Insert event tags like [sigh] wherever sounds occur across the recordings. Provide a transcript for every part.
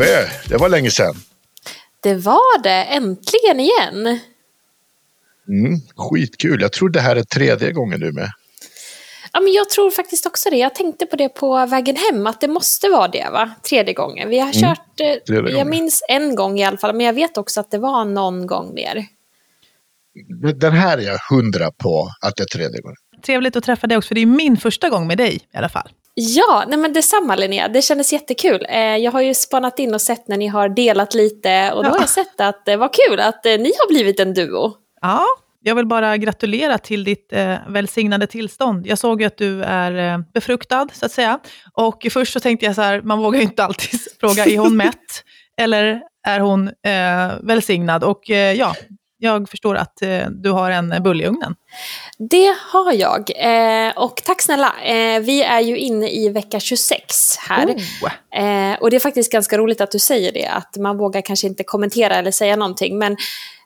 HP, det var länge sedan. Det var det, äntligen igen. Mm, skitkul, jag tror det här är tredje gången du med. Ja, men jag tror faktiskt också det. Jag tänkte på det på vägen hem, att det måste vara det, va? Tredje gången. Vi har Mm, kört, tredje jag gången. minns en gång i alla fall, men jag vet också att det var någon gång mer. Den här är jag hundra på att det är tredje gången. Trevligt att träffa dig också, för det är min första gång med dig i alla fall. Ja, nej men detsamma Linnea. Det kändes jättekul. Eh, jag har ju spanat in och sett när ni har delat lite och då Ja. har jag sett att det var kul att eh, ni har blivit en duo. Ja, jag vill bara gratulera till ditt eh, välsignade tillstånd. Jag såg ju att du är eh, befruktad, så att säga. Och först så tänkte jag så här, man vågar ju inte alltid [laughs] fråga, är hon mätt? Eller är hon eh, välsignad? Och eh, ja, jag förstår att eh, du har en bulle i ugnen. Det har jag. Eh, och tack snälla. Eh, vi är ju inne i vecka 26 här. Oh. Eh, och det är faktiskt ganska roligt att du säger det, att man vågar kanske inte kommentera eller säga någonting. Men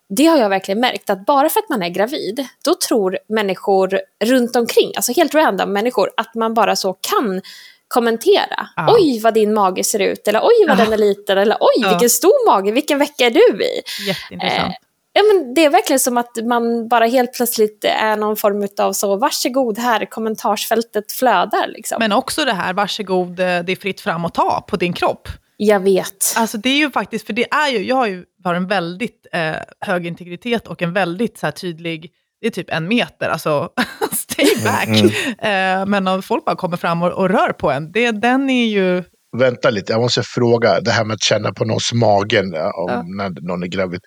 det har jag verkligen märkt, att bara för att man är gravid, då tror människor runt omkring, alltså helt random människor, att man bara så kan kommentera. Ja. Oj, vad din mage ser ut, eller oj, vad Ja. den är liten, eller oj, Ja. vilken stor mage, vilken vecka är du i? Jätteintressant. Eh, Ja, men det är verkligen som att man bara helt plötsligt är någon form av så, varsågod här, kommentarsfältet flödar. Liksom. Men också det här, varsågod, eh, det är fritt fram att ta på din kropp. jag vet. Alltså det är ju faktiskt, för det är ju, jag har ju har en väldigt eh, hög integritet och en väldigt så här, tydlig, det är typ en meter, alltså [laughs] stay back. Eh, men om folk bara kommer fram och, och rör på en, det, den är ju, Vänta lite, jag måste fråga. Det här med att känna på någons magen om Ja. när någon är gravid.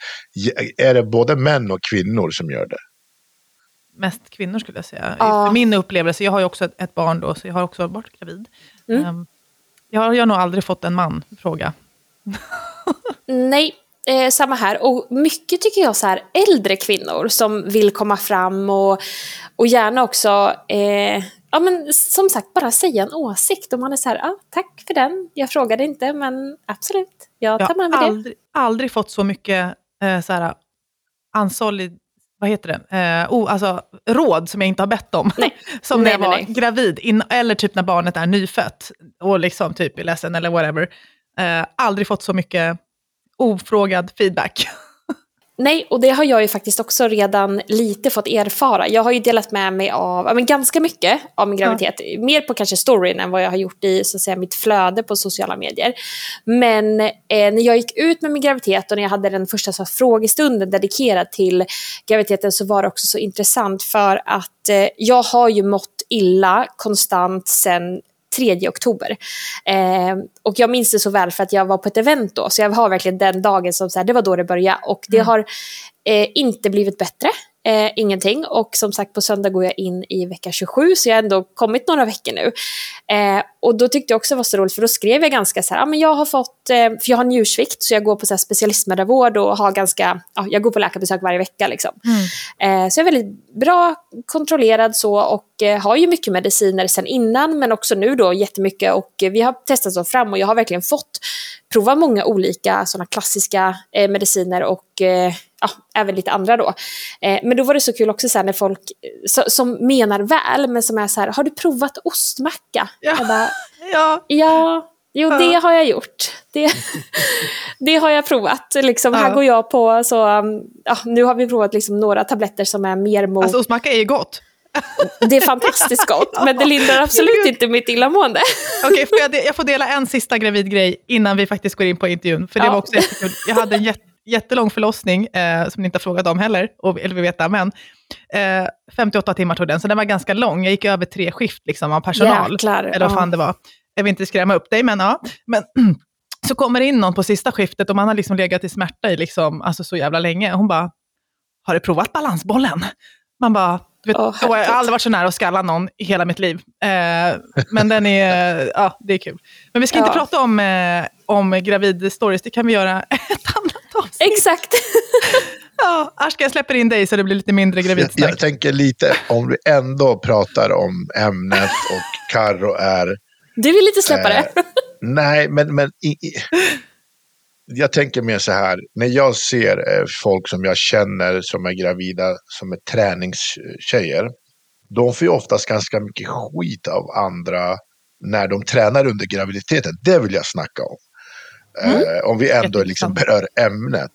Är det både män och kvinnor som gör det? mest kvinnor skulle jag säga. Ja. Min upplevelse, jag har ju också ett, ett barn då, så jag har också varit gravid. Mm. Ehm, jag, har, jag har nog aldrig fått en man fråga. Nej, eh, samma här. Och mycket tycker jag så här äldre kvinnor som vill komma fram och, och gärna också, eh, ja men som sagt, bara säga en åsikt. Och man är så här, ja tack för den, jag frågade inte, men absolut, jag Jag tar med har mig det. aldrig, aldrig fått så mycket eh, så här, ansolid, vad heter det, eh, oh, alltså, råd som jag inte har bett om. Nej. [laughs] som Nej, när jag nej, var nej. gravid, in, eller typ när barnet är nyfött och liksom typ är ledsen eller whatever. Eh, aldrig fått så mycket ofrågad feedback. [laughs] Nej, och det har jag ju faktiskt också redan lite fått erfara. Jag har ju delat med mig av ja, men ganska mycket av min graviditet. Mer på kanske storyn än vad jag har gjort i så att säga, mitt flöde på sociala medier. Men eh, när jag gick ut med min graviditet och när jag hade den första så här, frågestunden dedikerad till graviditeten så var det också så intressant för att eh, jag har ju mått illa konstant sen 3 oktober. Eh, och jag minns det så väl för att jag var på ett event då, så jag har verkligen den dagen som så här, det var då det började. Och det har eh, inte blivit bättre, eh, ingenting. Och som sagt på söndag går jag in i vecka 27, så jag har ändå kommit några veckor nu. Eh, och då tyckte jag också det var så roligt, för då skrev jag ganska så här, ja men jag har fått, eh, för jag har njursvikt, så jag går på så här specialistmödravård och har ganska, ja, jag går på läkarbesök varje vecka liksom. Eh, så jag är väldigt bra kontrollerad så och eh, har ju mycket mediciner sen innan men också nu då jättemycket och eh, vi har testat så fram och jag har verkligen fått prova många olika sådana klassiska eh, mediciner och eh, ja, även lite andra då. Eh, men då var det så kul också så när folk eh, så, som menar väl men som är så här, har du provat ostmacka? Ja. Bara, [laughs] ja, Ja, jo Ja. det har jag gjort. Det, [laughs] det har jag provat. Liksom, Ja. Här går jag på, så, um, ja, nu har vi provat liksom, några tabletter som är mer mot... alltså ostmacka är ju gott. Det är fantastiskt gott, men det lindrar absolut inte mitt illamående. Okej, får jag, de- jag får dela en sista gravidgrej innan vi faktiskt går in på intervjun. För det Ja. var också jättekul. Jag hade en jätte, jättelång förlossning, eh, som ni inte har frågat om heller, och, eller vill veta, men eh, 58 timmar tog den, så den var ganska lång. Jag gick över tre skift liksom, av personal. Jäklar, eller vad ja. fan det var. Jag vill inte skrämma upp dig, men ja. Men, [clears throat] så kommer det in någon på sista skiftet och man har liksom legat i smärta i liksom, alltså, så jävla länge. Hon bara, har du provat balansbollen? Man bara, Åh, jag har aldrig varit så nära att skalla någon i hela mitt liv. Eh, men den är, [laughs] ja, det är kul. Men vi ska inte Ja. prata om, eh, om gravid-stories, det kan vi göra [laughs] ett annat avsnitt. Exakt. [laughs] Ja, Ashka, jag släpper in dig så det blir lite mindre Jag, gravidsnack. jag tänker lite, om vi ändå pratar om ämnet och Karro är... Du vill lite släppa det? Eh, nej, men, men i, i, jag tänker mer så här. När jag ser eh, folk som jag känner som är gravida, som är träningstjejer. De får ju oftast ganska mycket skit av andra när de tränar under graviditeten. Det vill jag snacka om. Mm. Eh, om vi ändå liksom berör ämnet.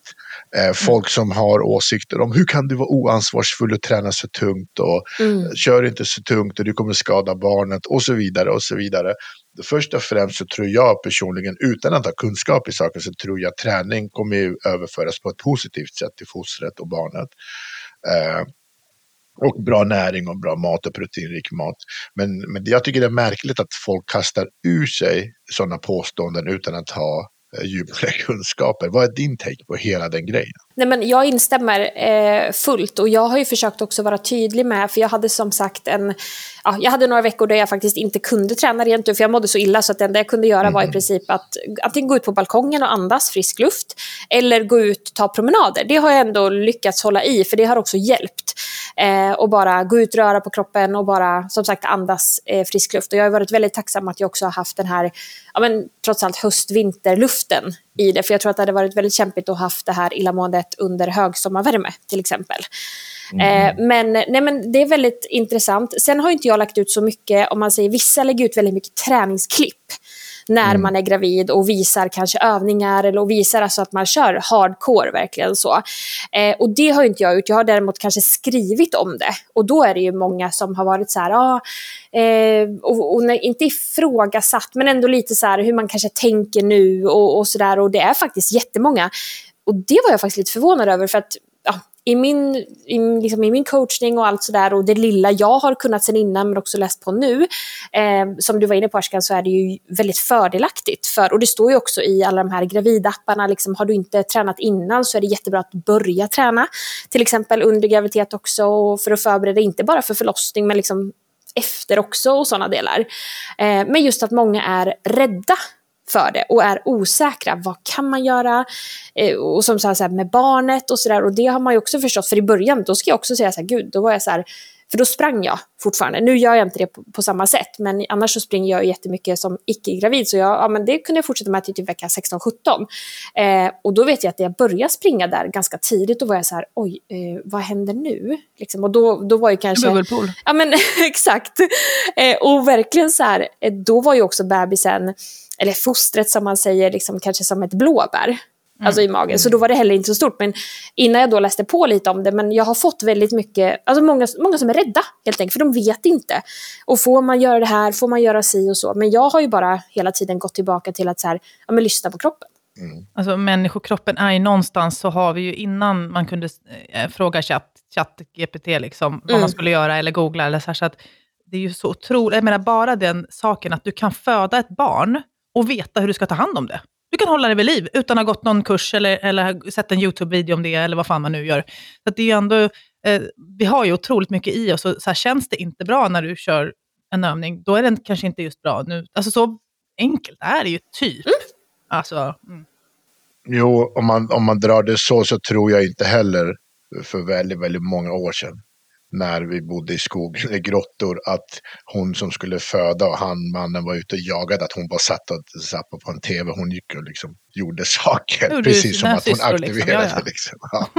Eh, mm. folk som har åsikter om hur kan du vara oansvarsfull och träna så tungt och mm. kör inte så tungt och du kommer skada barnet och så vidare och så vidare. Först och främst så tror jag personligen, utan att ha kunskap i saken, så tror jag att träning kommer ju överföras på ett positivt sätt till fostret och barnet. Eh, och bra näring och bra mat och proteinrik mat. Men, men jag tycker det är märkligt att folk kastar ur sig sådana påståenden utan att ha eh, djupare [laughs] kunskaper. Vad är din take på hela den grejen? Nej, men jag instämmer eh, fullt och jag har ju försökt också vara tydlig med, för jag hade som sagt en, ja, jag hade några veckor där jag faktiskt inte kunde träna rent ut, för jag mådde så illa så att det enda jag kunde göra mm. var i mhm. princip att antingen gå ut på balkongen och andas frisk luft, eller gå ut och ta promenader. Det har jag ändå lyckats hålla i, för det har också hjälpt. Eh, och bara gå ut, röra på kroppen och bara som sagt andas eh, frisk luft. Och jag har varit väldigt tacksam att jag också har haft den här, ja men trots allt höst-vinterluften i det. För jag tror att det hade varit väldigt kämpigt att ha haft det här illamåendet under högsommarvärme till exempel. Mm. Eh, men, nej, men det är väldigt intressant. Sen har inte jag lagt ut så mycket, om man säger vissa lägger ut väldigt mycket träningsklipp när mm. man är gravid och visar kanske övningar eller och visar alltså att man kör hardcore verkligen så. Eh, och det har inte jag gjort, jag har däremot kanske skrivit om det och då är det ju många som har varit så här, ah, eh, och, och, inte ifrågasatt men ändå lite så här hur man kanske tänker nu och, och där och det är faktiskt jättemånga. Och det var jag faktiskt lite förvånad över för att i min, i, liksom i min coachning och allt sådär och det lilla jag har kunnat sen innan men också läst på nu, eh, som du var inne på Ashkan, så är det ju väldigt fördelaktigt. För, och det står ju också i alla de här gravidapparna, liksom, har du inte tränat innan så är det jättebra att börja träna. Till exempel under graviditet också för att förbereda, inte bara för förlossning men liksom efter också och sådana delar. Eh, men just att många är rädda för det och är osäkra. Vad kan man göra? Eh, och som så här, med barnet och sådär. Och det har man ju också förstått. För i början, då ska jag också säga så här, gud, då var jag så här, för då sprang jag fortfarande. Nu gör jag inte det på, på samma sätt, men annars så springer jag jättemycket som icke-gravid. Så jag, ja, men det kunde jag fortsätta med till typ vecka 16-17. Eh, och då vet jag att jag började springa där ganska tidigt, då var jag så här, oj, eh, vad händer nu? Liksom, och då, då var ju kanske... Bubbelpool. Ja, men [laughs] exakt. Eh, och verkligen så här, eh, då var ju också bebisen eller fostret som man säger, liksom, kanske som ett blåbär. Mm. Alltså i magen. Så då var det heller inte så stort. Men innan jag då läste på lite om det, men jag har fått väldigt mycket, alltså många, många som är rädda helt enkelt, för de vet inte. Och får man göra det här, får man göra si och så. Men jag har ju bara hela tiden gått tillbaka till att så här, ja, men lyssna på kroppen. Mm. Alltså människokroppen är ju någonstans, så har vi ju innan man kunde eh, fråga chatt, chatt GPT liksom, vad mm. man skulle göra eller googla eller så här, så att det är ju så otroligt, jag menar bara den saken att du kan föda ett barn och veta hur du ska ta hand om det. Du kan hålla det vid liv utan att ha gått någon kurs eller, eller sett en YouTube-video om det, eller vad fan man nu gör. Så det är ändå, eh, vi har ju otroligt mycket i oss, och så här, känns det inte bra när du kör en övning, då är den kanske inte just bra. Nu, alltså så enkelt är det ju, typ. Mm. Alltså, mm. Jo, om man, om man drar det så, så tror jag inte heller för väldigt, väldigt många år sedan när vi bodde i skogen, i grottor, att hon som skulle föda och han, mannen var ute och jagade, att hon bara satt och zappade på en tv. Hon gick och liksom gjorde [laughs] saker, gjorde precis som att hon liksom. aktiverade liksom. Liksom. Ja.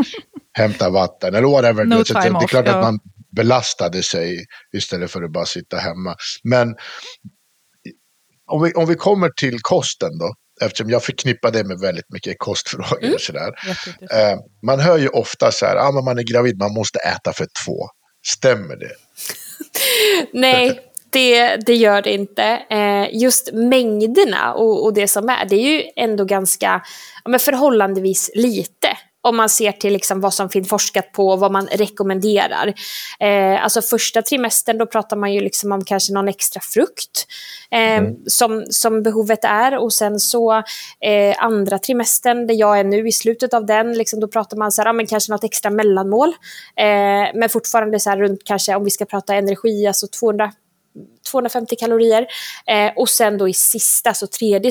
Hämta vatten eller whatever. No det, det är klart att man belastade sig istället för att bara sitta hemma. Men om vi, om vi kommer till kosten då, eftersom jag förknippar det med väldigt mycket kostfrågor mm. och sådär. Eh, man hör ju ofta så här, ah, man är gravid, man måste äta för två. Stämmer det? Nej, det, det gör det inte. Eh, just mängderna och, och, det som är, det är ju ändå ganska ja, men förhållandevis lite om man ser till liksom vad som finns forskat på och vad man rekommenderar. Eh, alltså första trimestern då pratar man ju liksom om kanske någon extra frukt eh, mm. som, som behovet är och sen så eh, andra trimestern där jag är nu i slutet av den, liksom, då pratar man så här, ja, men kanske något extra mellanmål. Eh, men fortfarande så här runt kanske om vi ska prata energi, alltså 200 250 kalorier. Eh, och sen då i sista, så tredje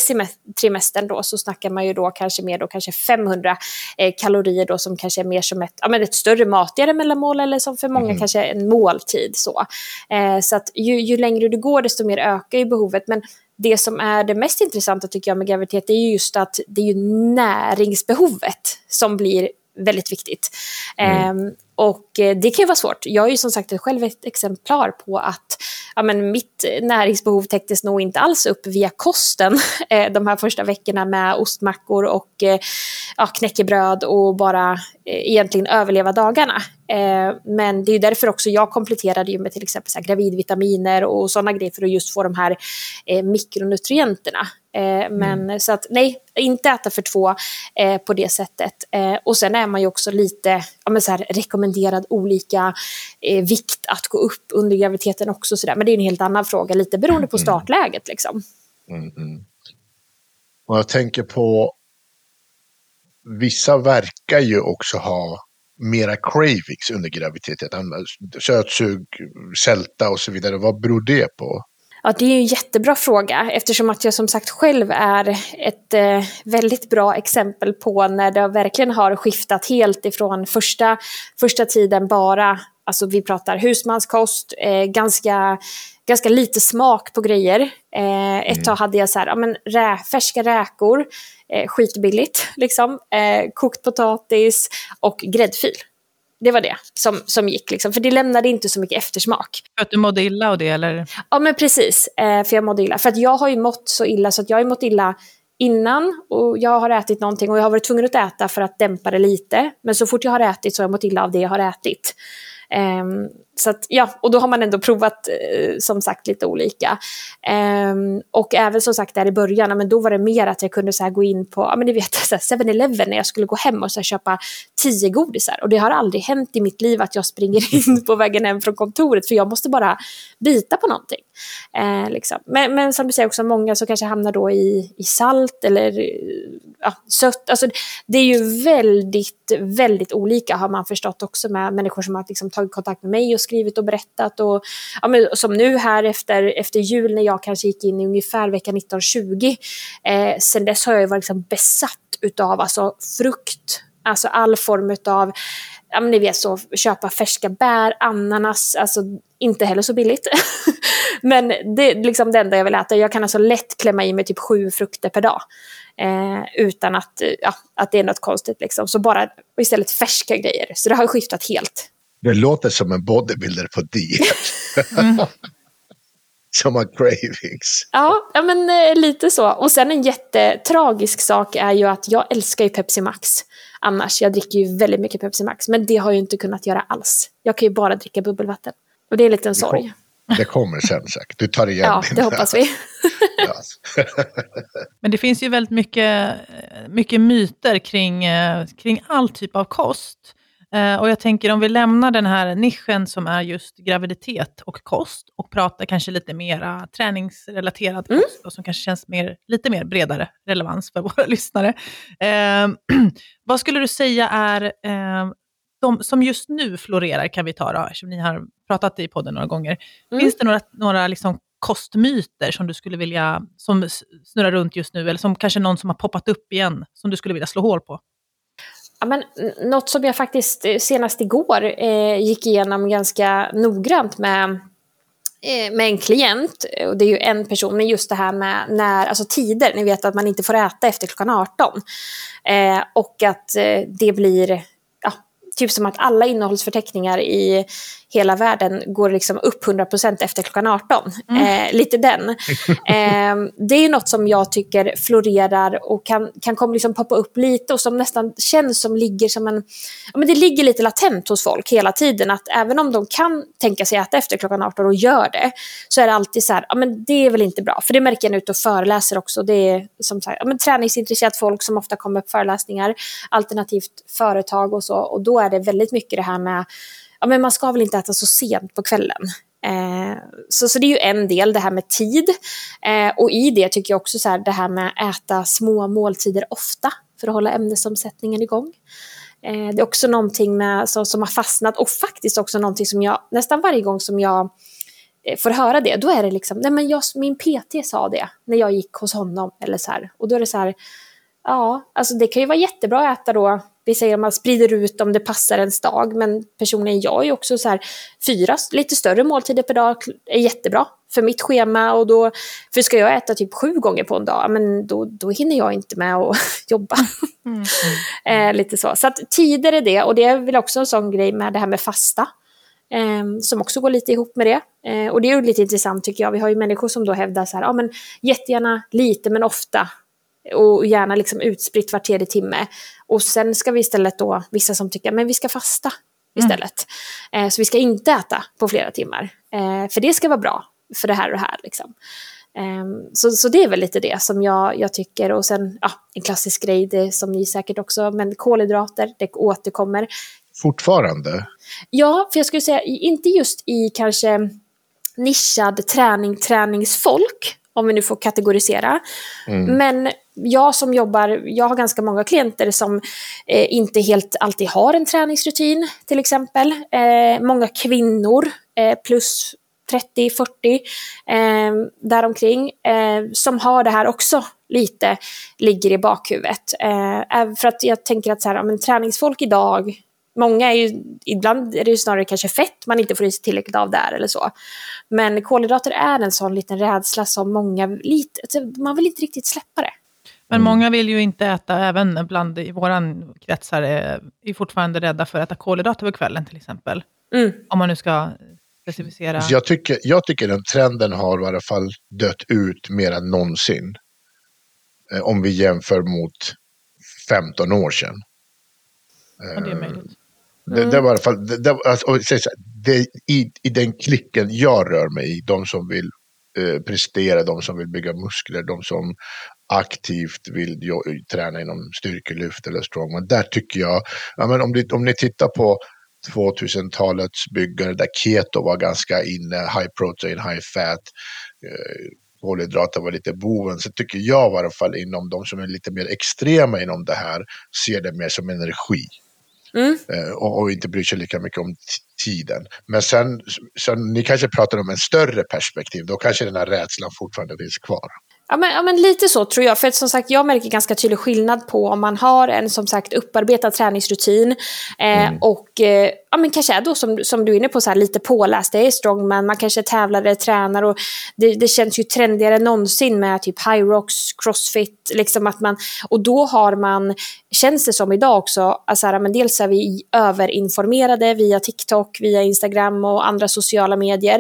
trimestern då, så snackar man ju då kanske mer då kanske 500 eh, kalorier då som kanske är mer som ett, ja, men ett större matigare mellanmål eller som för många mm. kanske en måltid. Så, eh, så att ju, ju längre du går desto mer ökar ju behovet. Men det som är det mest intressanta tycker jag med graviditet är ju just att det är ju näringsbehovet som blir väldigt viktigt. Mm. Eh, och eh, det kan ju vara svårt. Jag är ju som sagt själv ett exemplar på att ja, men mitt näringsbehov täcktes nog inte alls upp via kosten [laughs] eh, de här första veckorna med ostmackor och eh, ja, knäckebröd och bara egentligen överleva dagarna. Men det är därför också jag kompletterade ju med till exempel så gravidvitaminer och sådana grejer för att just få de här mikronutrienterna Eh, men mm. så att nej, inte äta för två eh, på det sättet. Eh, och sen är man ju också lite ja, men så här, rekommenderad olika eh, vikt att gå upp under graviditeten också. Så där. Men det är en helt annan fråga, lite beroende på mm. startläget. Liksom. Mm, mm. Och jag tänker på, vissa verkar ju också ha mera cravings under graviditeten. Sötsug, sälta och så vidare. Vad beror det på? Ja, det är en jättebra fråga eftersom att jag som sagt själv är ett eh, väldigt bra exempel på när det verkligen har skiftat helt ifrån första, första tiden bara, alltså vi pratar husmanskost, eh, ganska, ganska lite smak på grejer. Eh, ett mm. tag hade jag så här, ja, men rä, färska räkor, eh, skitbilligt [laughs] liksom, eh, kokt potatis och gräddfil. Det var det som, som gick, liksom. för det lämnade inte så mycket eftersmak. För att du mådde illa av det eller? Ja men precis, eh, för jag mådde illa. För att jag har ju mått så illa så att jag har mått illa innan och jag har ätit någonting och jag har varit tvungen att äta för att dämpa det lite. Men så fort jag har ätit så har jag mått illa av det jag har ätit. Um, så att, ja, och då har man ändå provat eh, som sagt lite olika. Um, och även som sagt där i början, men då var det mer att jag kunde så gå in på, ja men ni vet [laughs] 7-Eleven när jag skulle gå hem och så köpa tio godisar. Och det har aldrig hänt i mitt liv att jag springer [laughs] in på vägen hem från kontoret för jag måste bara bita på någonting. Uh, liksom. men, men som du säger också, många som kanske hamnar då i, i salt eller eh, ja, sött. Alltså, det är ju väldigt, väldigt olika har man förstått också med människor som har liksom tagit kontakt med mig och skrivit och berättat. Och, ja, men, som nu här efter, efter jul när jag kanske gick in i ungefär vecka 1920. Eh, sen dess har jag varit liksom besatt utav alltså, frukt, alltså all form utav, ja, men ni vet så, köpa färska bär, ananas, alltså inte heller så billigt. [laughs] men det är liksom det enda jag vill äta. Jag kan alltså lätt klämma i mig typ sju frukter per dag. Eh, utan att, ja, att det är något konstigt liksom. Så bara istället färska grejer. Så det har skiftat helt. Det låter som en bodybuilder på diet. mm. [laughs] som har cravings. Ja, ja men eh, lite så. Och sen en jättetragisk sak är ju att jag älskar ju Pepsi Max. Annars, jag dricker ju väldigt mycket Pepsi Max. Men det har jag ju inte kunnat göra alls. Jag kan ju bara dricka bubbelvatten. Och det är en liten sorg. Det kommer sen säkert. Du tar igen Ja, det hoppas vi. [laughs] [laughs] Men det finns ju väldigt mycket, mycket myter kring, eh, kring all typ av kost. Eh, och jag tänker om vi lämnar den här nischen som är just graviditet och kost och pratar kanske lite mera träningsrelaterad mm. kost och som kanske känns mer, lite mer bredare relevans för [laughs] våra lyssnare. Eh, [clears throat] vad skulle du säga är eh, de som just nu florerar, kan vi ta då, eftersom ni har pratat i podden några gånger. Mm. Finns det några, några liksom kostmyter som du skulle vilja, som snurrar runt just nu, eller som kanske någon som har poppat upp igen, som du skulle vilja slå hål på? Ja, men, något som jag faktiskt eh, senast igår eh, gick igenom ganska noggrant med, eh, med en klient, eh, och det är ju en person, men just det här med när, alltså tider, ni vet att man inte får äta efter klockan 18. Eh, och att eh, det blir typ som att alla innehållsförteckningar i hela världen går liksom upp 100% efter klockan 18. Mm. Eh, lite den. [laughs] Eh, det är något som jag tycker florerar och kan, kan komma liksom poppa upp lite och som nästan känns som ligger som en... Ja, men det ligger lite latent hos folk hela tiden att även om de kan tänka sig äta efter klockan 18 och gör det så är det alltid så här, ja men det är väl inte bra. För det märker jag är ute och föreläser också. Det är som sagt, ja, men träningsintresserat folk som ofta kommer på föreläsningar, alternativt företag och så. Och då är det väldigt mycket det här med ja, men man ska väl inte äta så sent på kvällen. Eh, så, så det är ju en del, det här med tid. Eh, och i det tycker jag också så här, det här med att äta små måltider ofta för att hålla ämnesomsättningen igång. Eh, det är också någonting med, så, som har fastnat och faktiskt också någonting som jag nästan varje gång som jag eh, får höra det, då är det liksom, nej men jag, min PT sa det när jag gick hos honom eller så här. Och då är det så här, ja, alltså det kan ju vara jättebra att äta då vi säger att man sprider ut om det passar ens dag, men personen jag är också så här, fyra lite större måltider per dag är jättebra. för mitt schema. Och då, för ska jag äta typ sju gånger på en dag, men då, då hinner jag inte med att [laughs] jobba. Mm. [laughs] eh, lite så. Så att tider är det, och det är väl också en sån grej med det här med fasta. Eh, som också går lite ihop med det. Eh, och det är ju lite intressant tycker jag. Vi har ju människor som då hävdar så här, ja men jättegärna lite men ofta. Och gärna liksom utspritt var tredje timme. Och sen ska vi istället då, vissa som tycker, men vi ska fasta istället. Mm. Eh, så vi ska inte äta på flera timmar. Eh, för det ska vara bra för det här och det här. Liksom. Eh, så, så det är väl lite det som jag, jag tycker. Och sen ja, en klassisk grej, det som ni säkert också, men kolhydrater, det återkommer. Fortfarande? Ja, för jag skulle säga, inte just i kanske nischad träning, träningsfolk, om vi nu får kategorisera. Mm. Men jag som jobbar, jag har ganska många klienter som eh, inte helt alltid har en träningsrutin till exempel. Eh, många kvinnor eh, plus 30-40 eh, däromkring eh, som har det här också lite ligger i bakhuvudet. Eh, för att jag tänker att så här, men, träningsfolk idag Många är ju, ibland är det ju snarare kanske fett man inte får i sig tillräckligt av där eller så. Men kolhydrater är en sån liten rädsla som många, lite, alltså, man vill inte riktigt släppa det. Men mm. många vill ju inte äta, även bland i våran kretsar, är, är fortfarande rädda för att äta kolhydrater på kvällen till exempel. Mm. Om man nu ska specificera. Så jag, tycker, jag tycker den trenden har i alla fall dött ut mer än någonsin. Eh, om vi jämför mot 15 år sedan. Ja, det är möjligt. Det, det, var i alla fall, det, det, alltså, det, i, i den klicken jag rör mig i, de som vill eh, prestera, de som vill bygga muskler, de som aktivt vill jo, träna inom styrkelyft eller strongman. Där tycker jag, ja, men om, ni, om ni tittar på 2000-talets byggare där keto var ganska inne, high protein, high fat, eh, kolhydrater var lite boven, så tycker jag i alla fall inom de som är lite mer extrema inom det här ser det mer som energi. Mm. Eh, och, och, inte bryr sig lika mycket om tiden. Men sen, sen, ni kanske pratar om en större perspektiv, då kanske den här rädslan fortfarande finns kvar. Ja men, ja, men lite så tror jag. För att, som sagt, jag märker ganska tydlig skillnad på om man har en som sagt upparbetad träningsrutin eh, mm. och eh, ja, men kanske är då som, som du är inne på, så här, lite påläst. Det är strongman, man kanske tävlar eller tränar och det, det känns ju trendigare än någonsin med typ high rocks, crossfit. Liksom att man, och då har man, känns det som idag också, alltså här, men dels är vi överinformerade via TikTok, via Instagram och andra sociala medier.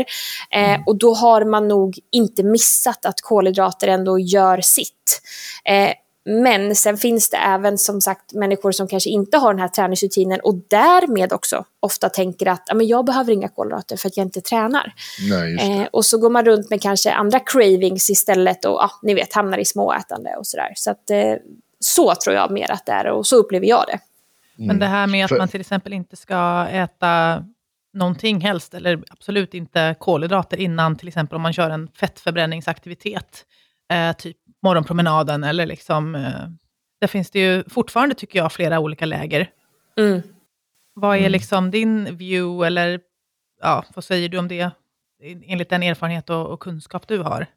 Eh, mm. Och då har man nog inte missat att kolhydrater ändå gör sitt. Eh, men sen finns det även som sagt människor som kanske inte har den här träningsrutinen och därmed också ofta tänker att men jag behöver inga kolhydrater för att jag inte tränar. Nej, eh, och så går man runt med kanske andra cravings istället och ja, ni vet hamnar i småätande och sådär. Så att, eh, så tror jag mer att det är och så upplever jag det. Mm. Men det här med att man till exempel inte ska äta någonting helst, eller absolut inte kolhydrater innan, till exempel om man kör en fettförbränningsaktivitet, eh, typ morgonpromenaden, eller liksom, eh, där finns det ju fortfarande, tycker jag, flera olika läger. Mm. Vad är mm. liksom din view, eller ja, vad säger du om det, enligt den erfarenhet och, och kunskap du har?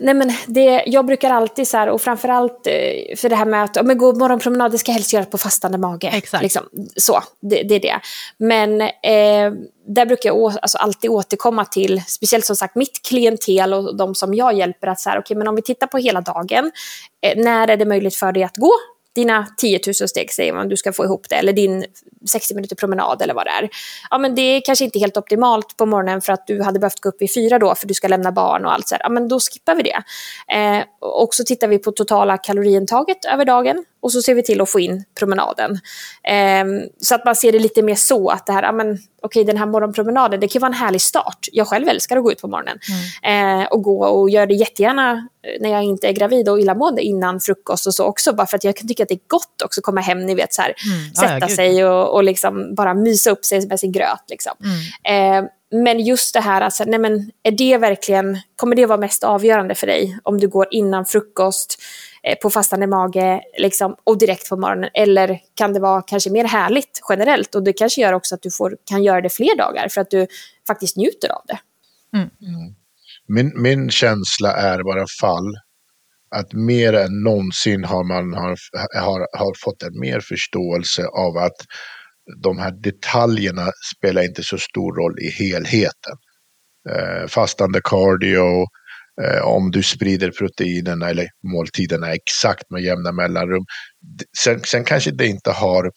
Nej men det, jag brukar alltid så här, och framförallt eh, för det här med att men gå morgonpromenad, det ska helst göras på fastande mage. Exakt. Liksom, så, det, det, är det. Men eh, där brukar jag alltså, alltid återkomma till, speciellt som sagt mitt klientel och de som jag hjälper, att så här, okay, men om vi tittar på hela dagen, eh, när är det möjligt för dig att gå dina 10 000 steg säger man, du ska få ihop det, eller din 60 minuter promenad eller vad det är. Ja, men det är kanske inte helt optimalt på morgonen för att du hade behövt gå upp i fyra då för du ska lämna barn och allt så här. Ja, men då skippar vi det. Eh, och så tittar vi på totala kaloriintaget över dagen och så ser vi till att få in promenaden. Eh, så att man ser det lite mer så att det här, ja, men, okej, den här morgonpromenaden, det kan vara en härlig start. Jag själv älskar att gå ut på morgonen mm. eh, och gå och gör det jättegärna eh, när jag inte är gravid och illamående innan frukost och så också. Bara för att jag kan tycka att det är gott också att komma hem, ni vet så här, mm. sätta ja, sig och, och liksom bara mysa upp sig med sin gröt. Liksom. Mm. Eh, men just det här, alltså, nej men, är det verkligen, kommer det vara mest avgörande för dig om du går innan frukost, på fastande mage liksom, och direkt på morgonen? Eller kan det vara kanske mer härligt generellt och det kanske gör också att du får, kan göra det fler dagar för att du faktiskt njuter av det? Mm. Mm. Min, min känsla är varje fall att mer än någonsin har man har, har, har fått en mer förståelse av att de här detaljerna spelar inte så stor roll i helheten. eh, fastande cardio, eh, om du sprider proteinerna eller måltiderna exakt med jämna mellanrum. Sen, sen kanske det inte har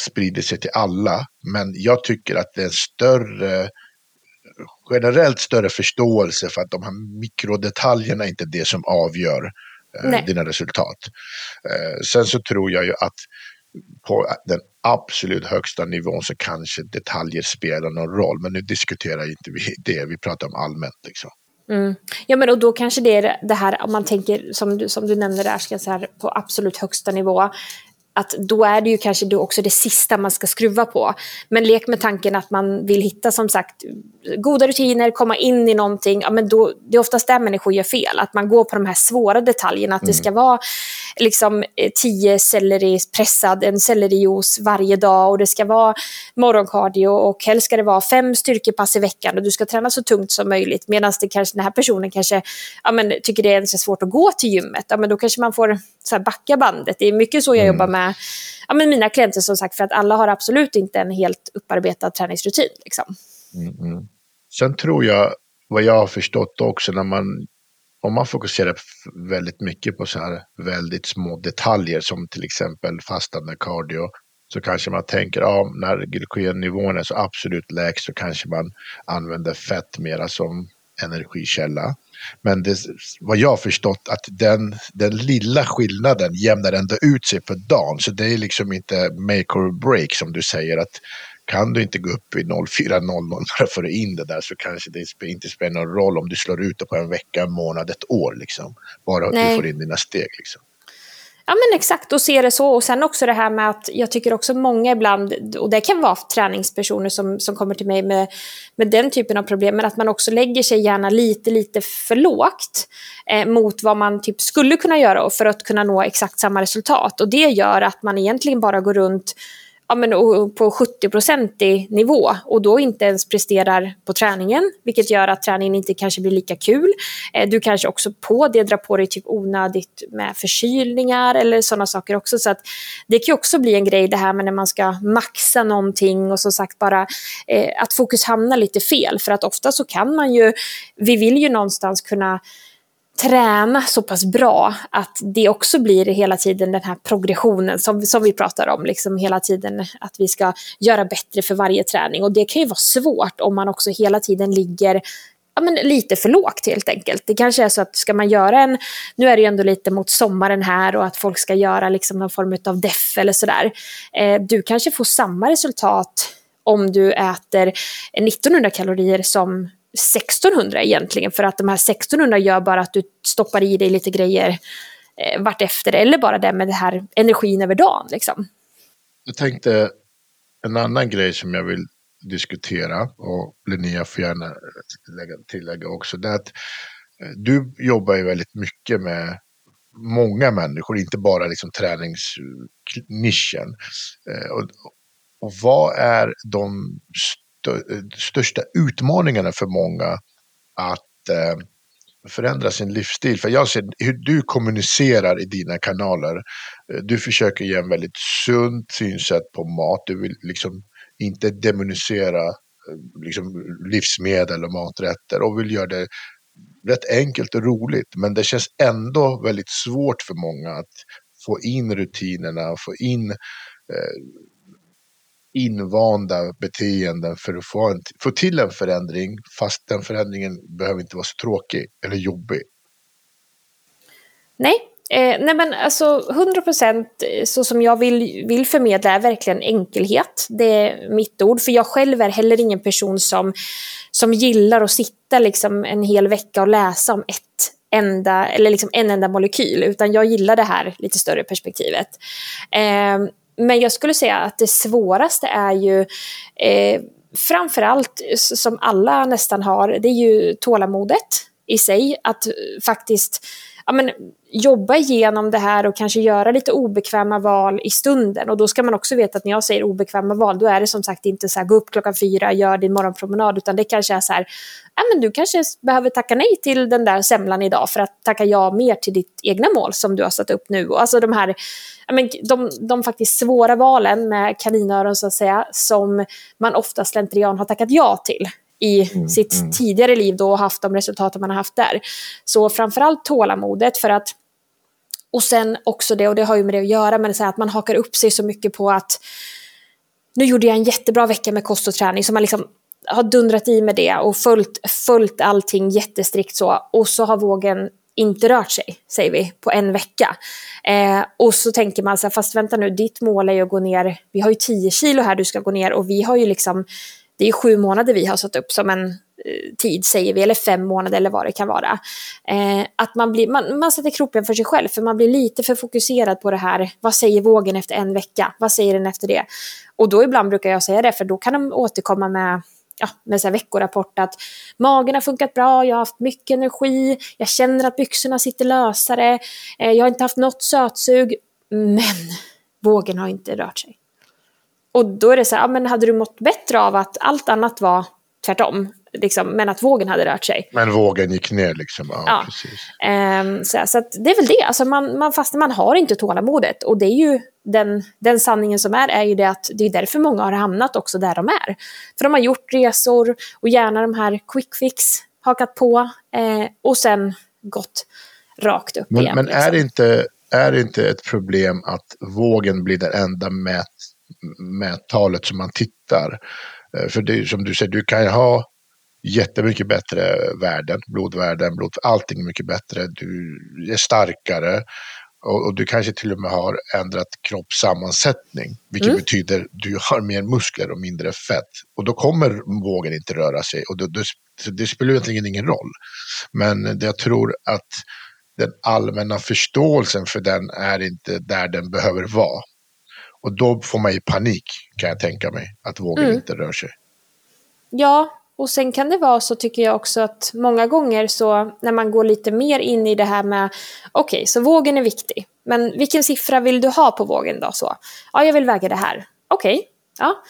spridit sig till alla, men jag tycker att det är en större generellt större förståelse för att de här mikrodetaljerna är inte det som avgör eh, dina resultat. Eh, sen så tror jag ju att på den absolut högsta nivån så kanske detaljer spelar någon roll. Men nu diskuterar inte vi det, vi pratar om allmänt. Liksom. Mm. Ja men och då kanske det är det här, om man tänker som du, som du nämnde där, ska säga, på absolut högsta nivå att då är det ju kanske då också det sista man ska skruva på. Men lek med tanken att man vill hitta som sagt goda rutiner, komma in i någonting. Ja, men då, det är oftast där människor gör fel. Att man går på de här svåra detaljerna. Att mm. det ska vara liksom, eh, tio selleri pressad, en sellerijuice varje dag och det ska vara morgonkardio och helst ska det vara fem styrkepass i veckan och du ska träna så tungt som möjligt. Medan det kanske, den här personen kanske ja, men, tycker det är så svårt att gå till gymmet. Ja, men då kanske man får så här, backa bandet. Det är mycket så jag mm. jobbar med med ja, men mina klienter som sagt, för att alla har absolut inte en helt upparbetad träningsrutin. Liksom. Mm. mm. Sen tror jag, vad jag har förstått också, när man, om man fokuserar väldigt mycket på så här väldigt små detaljer som till exempel fastande cardio, så kanske man tänker, ja, när glykogennivån är så absolut lägst så kanske man använder fett mera som energikälla. Men det, vad jag har förstått att den, den lilla skillnaden jämnar ändå ut sig på dagen. Så det är liksom inte make or break som du säger att kan du inte gå upp i 04.00 för att få in det där så kanske det inte spelar någon roll om du slår ut det på en vecka, en månad, ett år. Liksom. Bara att Nej. du får in dina steg. Liksom. Ja men exakt, och se det så. Och sen också det här med att jag tycker också många ibland, och det kan vara träningspersoner som, som kommer till mig med, med den typen av problem, men att man också lägger sig gärna lite, lite för lågt eh, mot vad man typ skulle kunna göra för att kunna nå exakt samma resultat. Och det gör att man egentligen bara går runt ja, men, på 70-procentig nivå och då inte ens presterar på träningen, vilket gör att träningen inte kanske blir lika kul. Eh, du kanske också på det drar på dig typ onödigt med förkylningar eller sådana saker också. Så att det kan också bli en grej det här med när man ska maxa någonting och som sagt bara eh, att fokus hamnar lite fel. För att ofta så kan man ju, vi vill ju någonstans kunna träna så pass bra att det också blir hela tiden den här progressionen som, som vi pratar om. Liksom hela tiden att vi ska göra bättre för varje träning. Och det kan ju vara svårt om man också hela tiden ligger ja, men lite för lågt helt enkelt. Det kanske är så att ska man göra en, nu är det ju ändå lite mot sommaren här och att folk ska göra liksom någon form av deff eller sådär. Eh, du kanske får samma resultat om du äter 1900 kalorier som 1600 egentligen, för att de här 1600 gör bara att du stoppar i dig lite grejer eh, vartefter, eller bara det med den här energin över dagen. Liksom. Jag tänkte en annan grej som jag vill diskutera, och Linnea får gärna eh, lägga, tillägga också, det är att eh, du jobbar ju väldigt mycket med många människor, inte bara liksom träningsnischen. Eh, och, och vad är de största utmaningarna för många att eh, förändra sin livsstil. För jag ser hur du kommunicerar i dina kanaler. Eh, du försöker ge en väldigt sunt synsätt på mat. Du vill liksom inte demonisera eh, liksom, livsmedel och maträtter och vill göra det rätt enkelt och roligt. Men det känns ändå väldigt svårt för många att få in rutinerna, få in eh, invanda beteenden för att få, en, få till en förändring fast den förändringen behöver inte vara så tråkig eller jobbig. Nej, eh, nej men alltså 100% eh, så som jag vill, vill förmedla är verkligen enkelhet. Det är mitt ord, för jag själv är heller ingen person som, som gillar att sitta liksom en hel vecka och läsa om ett enda, eller liksom en enda molekyl, utan jag gillar det här lite större perspektivet. Eh, men jag skulle säga att det svåraste är ju eh, framförallt, som alla nästan har, det är ju tålamodet i sig. Att faktiskt ja, men, jobba igenom det här och kanske göra lite obekväma val i stunden. Och då ska man också veta att när jag säger obekväma val, då är det som sagt inte så här, gå upp klockan fyra, gör din morgonpromenad, utan det kanske är så här, ja, men du kanske behöver tacka nej till den där semlan idag för att tacka ja mer till ditt egna mål som du har satt upp nu. Alltså de här, ja, men de, de faktiskt svåra valen med kaninöron så att säga, som man ofta slentrian har tackat ja till i mm, sitt mm. tidigare liv då och haft de resultaten man har haft där. Så framförallt tålamodet för att och sen också det, och det har ju med det att göra, men så att man hakar upp sig så mycket på att nu gjorde jag en jättebra vecka med kost och träning, så man liksom har dundrat i med det och följt, följt allting jättestrikt så. Och så har vågen inte rört sig, säger vi, på en vecka. Eh, och så tänker man så här, fast vänta nu, ditt mål är ju att gå ner, vi har ju 10 kilo här du ska gå ner och vi har ju liksom, det är ju sju månader vi har satt upp som en eh, tid, säger vi, eller fem månader eller vad det kan vara. Eh, att man, blir, man, man sätter kroppen för sig själv, för man blir lite för fokuserad på det här, vad säger vågen efter en vecka, vad säger den efter det? Och då ibland brukar jag säga det, för då kan de återkomma med ja, med så här veckorapport att magen har funkat bra, jag har haft mycket energi, jag känner att byxorna sitter lösare, eh, jag har inte haft något sötsug, men vågen har inte rört sig. Och då är det så här, ja, men hade du mått bättre av att allt annat var tvärtom? Liksom, men att vågen hade rört sig. Men vågen gick ner liksom. Ja, ja. precis. Um, så, så det är väl det, alltså man, man, fast man har inte tålamodet. Och det är ju den, den sanningen som är, är ju det att det är därför många har hamnat också där de är. För de har gjort resor och gärna de här quick fix, hakat på eh, och sen gått rakt upp men, igen. Men liksom. är, det inte, är det inte ett problem att vågen blir det enda mät, mättalet som man tittar? Eh, för det är som du säger, du kan ju ha jättemycket bättre värden, blodvärden, blod, allting är mycket bättre, du är starkare och, och, du kanske till och med har ändrat kroppssammansättning, vilket mm. betyder du har mer muskler och mindre fett. Och då kommer vågen inte röra sig och då, då, det spelar egentligen ingen roll. Men jag tror att den allmänna förståelsen för den är inte där den behöver vara. Och då får man ju panik, kan jag tänka mig, att vågen mm. inte rör sig. Ja, och sen kan det vara så tycker jag också att många gånger så när man går lite mer in i det här med okej, okay, så vågen är viktig. Men vilken siffra vill du ha på vågen då? Så, ja, jag vill väga det här. Okej, okay, ja.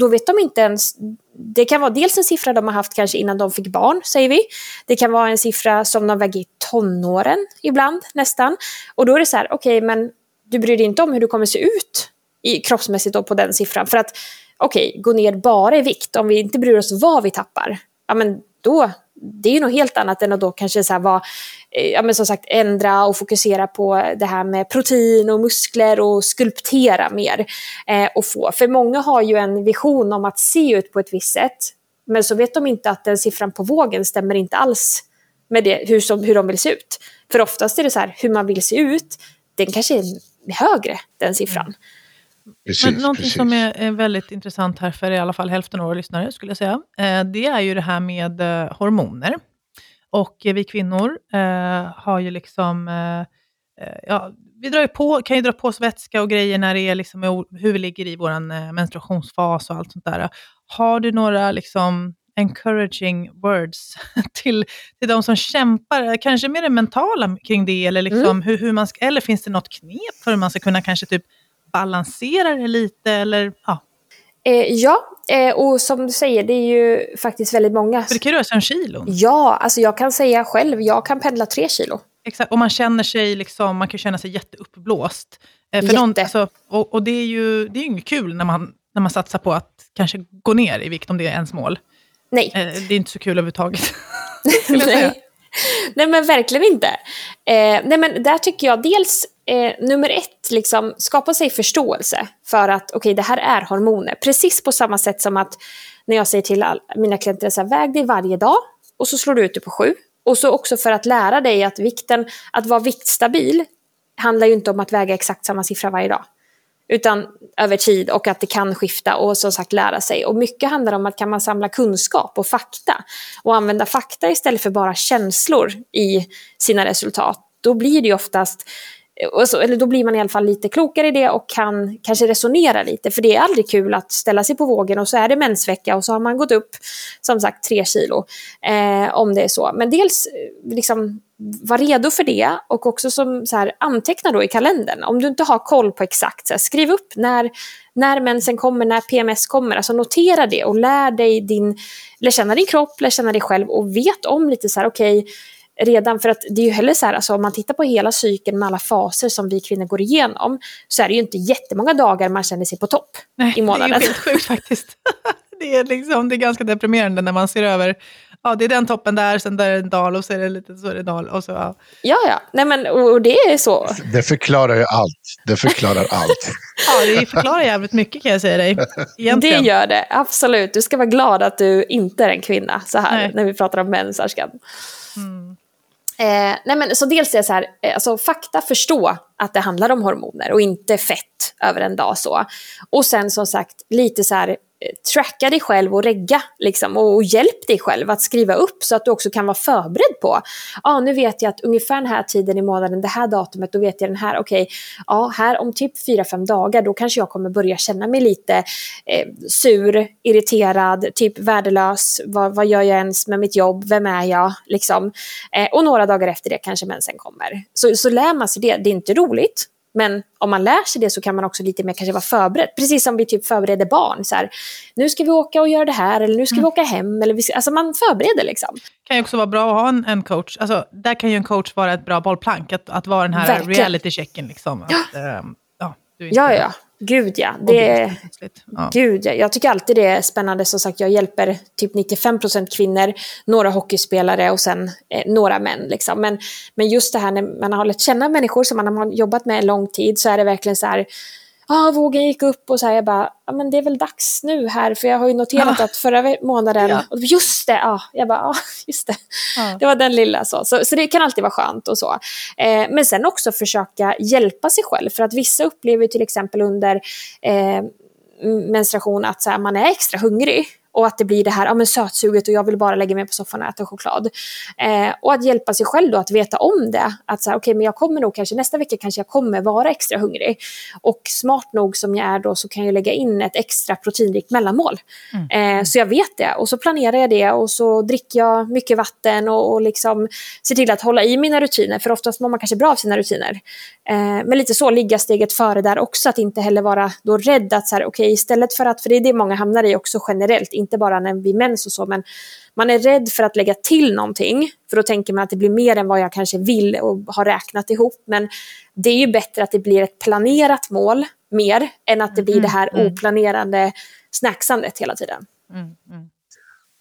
Då vet de inte ens. Det kan vara dels en siffra de har haft kanske innan de fick barn, säger vi. Det kan vara en siffra som de väger i tonåren ibland, nästan. Och då är det så här, okej, okay, men du bryr dig inte om hur du kommer se ut i, kroppsmässigt då på den siffran. För att okej, okay, gå ner bara i vikt, om vi inte bryr oss vad vi tappar, ja men då, det är ju något helt annat än att då kanske så här vara, eh, ja men som sagt ändra och fokusera på det här med protein och muskler och skulptera mer. Eh, och få. För många har ju en vision om att se ut på ett visst sätt, men så vet de inte att den siffran på vågen stämmer inte alls med det, hur, som, hur de vill se ut. För oftast är det så här, hur man vill se ut, den kanske är högre, den siffran. Mm. Precis, Men någonting precis. som är, väldigt intressant här för i alla fall hälften av våra lyssnare, skulle jag säga, eh, det är ju det här med eh, hormoner. Och vi kvinnor eh, har ju liksom, ja, vi drar ju på, kan ju dra på oss vätska och grejer när det är liksom hur vi ligger i vår menstruationsfas och allt sånt där. Har du några liksom encouraging words [laughs] till, till de som kämpar, kanske med det mentala kring det, eller, liksom mm. hur, hur man ska, eller finns det något knep för hur man ska kunna kanske typ balansera det lite? Eller, ja. Eh, ja, eh, och som du säger, det är ju faktiskt väldigt många. För det kan röra sig om kilon. Ja, alltså jag kan säga själv, jag kan pendla tre kilo. Exakt, och man känner sig liksom, man kan känna sig jätteuppblåst. Eh, för Jätte. Någon, alltså, och, och, det är ju det är inget kul när man, när man satsar på att kanske gå ner i vikt, om det är ens mål. Nej. Eh, det är inte så kul överhuvudtaget. [laughs] [laughs] nej. nej, men verkligen inte. Eh, nej, men där tycker jag dels eh, nummer ett, liksom, skapa sig förståelse för att okej, okay, det här är hormoner. Precis på samma sätt som att när jag säger till all, mina klienter så här, väg dig varje dag och så slår du ut det på sju. Och så också för att lära dig att vikten, att vara viktstabil handlar ju inte om att väga exakt samma siffra varje dag. Utan över tid och att det kan skifta och som sagt lära sig. Och mycket handlar om att kan man samla kunskap och fakta och använda fakta istället för bara känslor i sina resultat. Då blir det ju oftast så, eller då blir man i alla fall lite klokare i det och kan kanske resonera lite. För det är aldrig kul att ställa sig på vågen och så är det mensvecka och så har man gått upp som sagt tre kilo. Eh, om det är så. Men dels liksom var redo för det och också som så här, anteckna då i kalendern. Om du inte har koll på exakt, så här, skriv upp när, när mensen kommer, när PMS kommer. Alltså notera det och lär dig din, lär känna din kropp, lär känna dig själv och vet om lite så här, okej, okay, redan för att det är ju heller så här, alltså om man tittar på hela cykeln med alla faser som vi kvinnor går igenom, så är det ju inte jättemånga dagar man känner sig på topp Nej, i månaden. det är ju helt sjukt faktiskt. [laughs] det, är liksom, det är ganska deprimerande när man ser över ja, det är den toppen där, sen där är en dal och så är det lite så är det dal. Och så, ja. ja, ja. Nej, men, och, och det är så. Det förklarar ju allt. Det förklarar allt. [laughs] ja, det förklarar jävligt mycket kan jag säga dig. Egentligen. Det gör det, absolut. Du ska vara glad att du inte är en kvinna, så här, Nej. när vi pratar om män, Sarskan. Mm. Eh, nej men, så dels är det så här, eh, alltså, fakta förstå att det handlar om hormoner och inte fett över en dag. så. Och sen som sagt lite så här, Eh, tracka dig själv och regga liksom, och, och hjälp dig själv att skriva upp så att du också kan vara förberedd på, ja ah, nu vet jag att ungefär den här tiden i månaden, det här datumet, då vet jag den här, okej, okay, ja här om typ 4-5 dagar, då kanske jag kommer börja känna mig lite eh, sur, irriterad, typ värdelös, vad, vad gör jag ens med mitt jobb, vem är jag, liksom. Eh, och några dagar efter det kanske mensen kommer. Så, så lär man sig det, det är inte roligt, men om man lär sig det så kan man också lite mer kanske vara förberedd. Precis som vi typ förbereder barn. Så här, nu ska vi åka och göra det här eller nu ska mm. vi åka hem. Eller vi ska, alltså man förbereder liksom. Det kan ju också vara bra att ha en, en coach. Alltså, där kan ju en coach vara ett bra bollplank. Att, att vara den här reality-checken. Liksom. Att, ja. Äh, ja, ja, ja. Gud ja. Det, ja. Gud, ja. Jag tycker alltid det är spännande. Som sagt, jag hjälper typ 95% kvinnor, några hockeyspelare och sen eh, några män. Liksom. Men, men just det här när man har lärt känna människor som man har jobbat med en lång tid så är det verkligen så här ah, vågen gick upp och så här, jag bara, ja men det är väl dags nu här, för jag har ju noterat ah. att förra månaden, ja. och just det, ah, jag bara, ah, [laughs] just det, ah. det var den lilla så. så. Så det kan alltid vara skönt och så. Eh, men sen också försöka hjälpa sig själv, för att vissa upplever till exempel under eh, menstruation att så här, man är extra hungrig. Och att det blir det här ja, men sötsuget och jag vill bara lägga mig på soffan och äta choklad. Eh, och att hjälpa sig själv då att veta om det. Att så här, okay, men jag kommer nog kanske nästa vecka kanske jag kommer vara extra hungrig. Och smart nog som jag är då så kan jag lägga in ett extra proteinrikt mellanmål. Mm. Eh, så jag vet det och så planerar jag det och så dricker jag mycket vatten och, och liksom ser till att hålla i mina rutiner. För oftast mår man kanske bra av sina rutiner. Eh, men lite så ligga steget före där också. Att inte heller vara då rädd att så här, okay, istället för att, för det är det många hamnar i också generellt, inte bara när vi mens och så, men man är rädd för att lägga till någonting, för då tänker man att det blir mer än vad jag kanske vill och har räknat ihop. Men det är ju bättre att det blir ett planerat mål mer, än att det blir det här mm, mm. oplanerande snacksandet hela tiden. Mm, mm.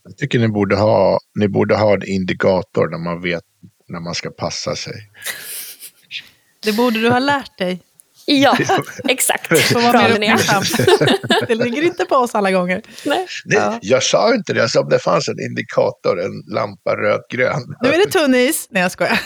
Jag tycker ni borde, ha, ni borde ha en indikator när man vet när man ska passa sig. Det borde du ha lärt dig. Ja, exakt. det ligger inte på oss alla gånger. Nej. Nej, ja. Jag sa inte det, jag sa om det fanns en indikator, en lampa rödgrön. Nu är det tunnis. Nej, jag skojar.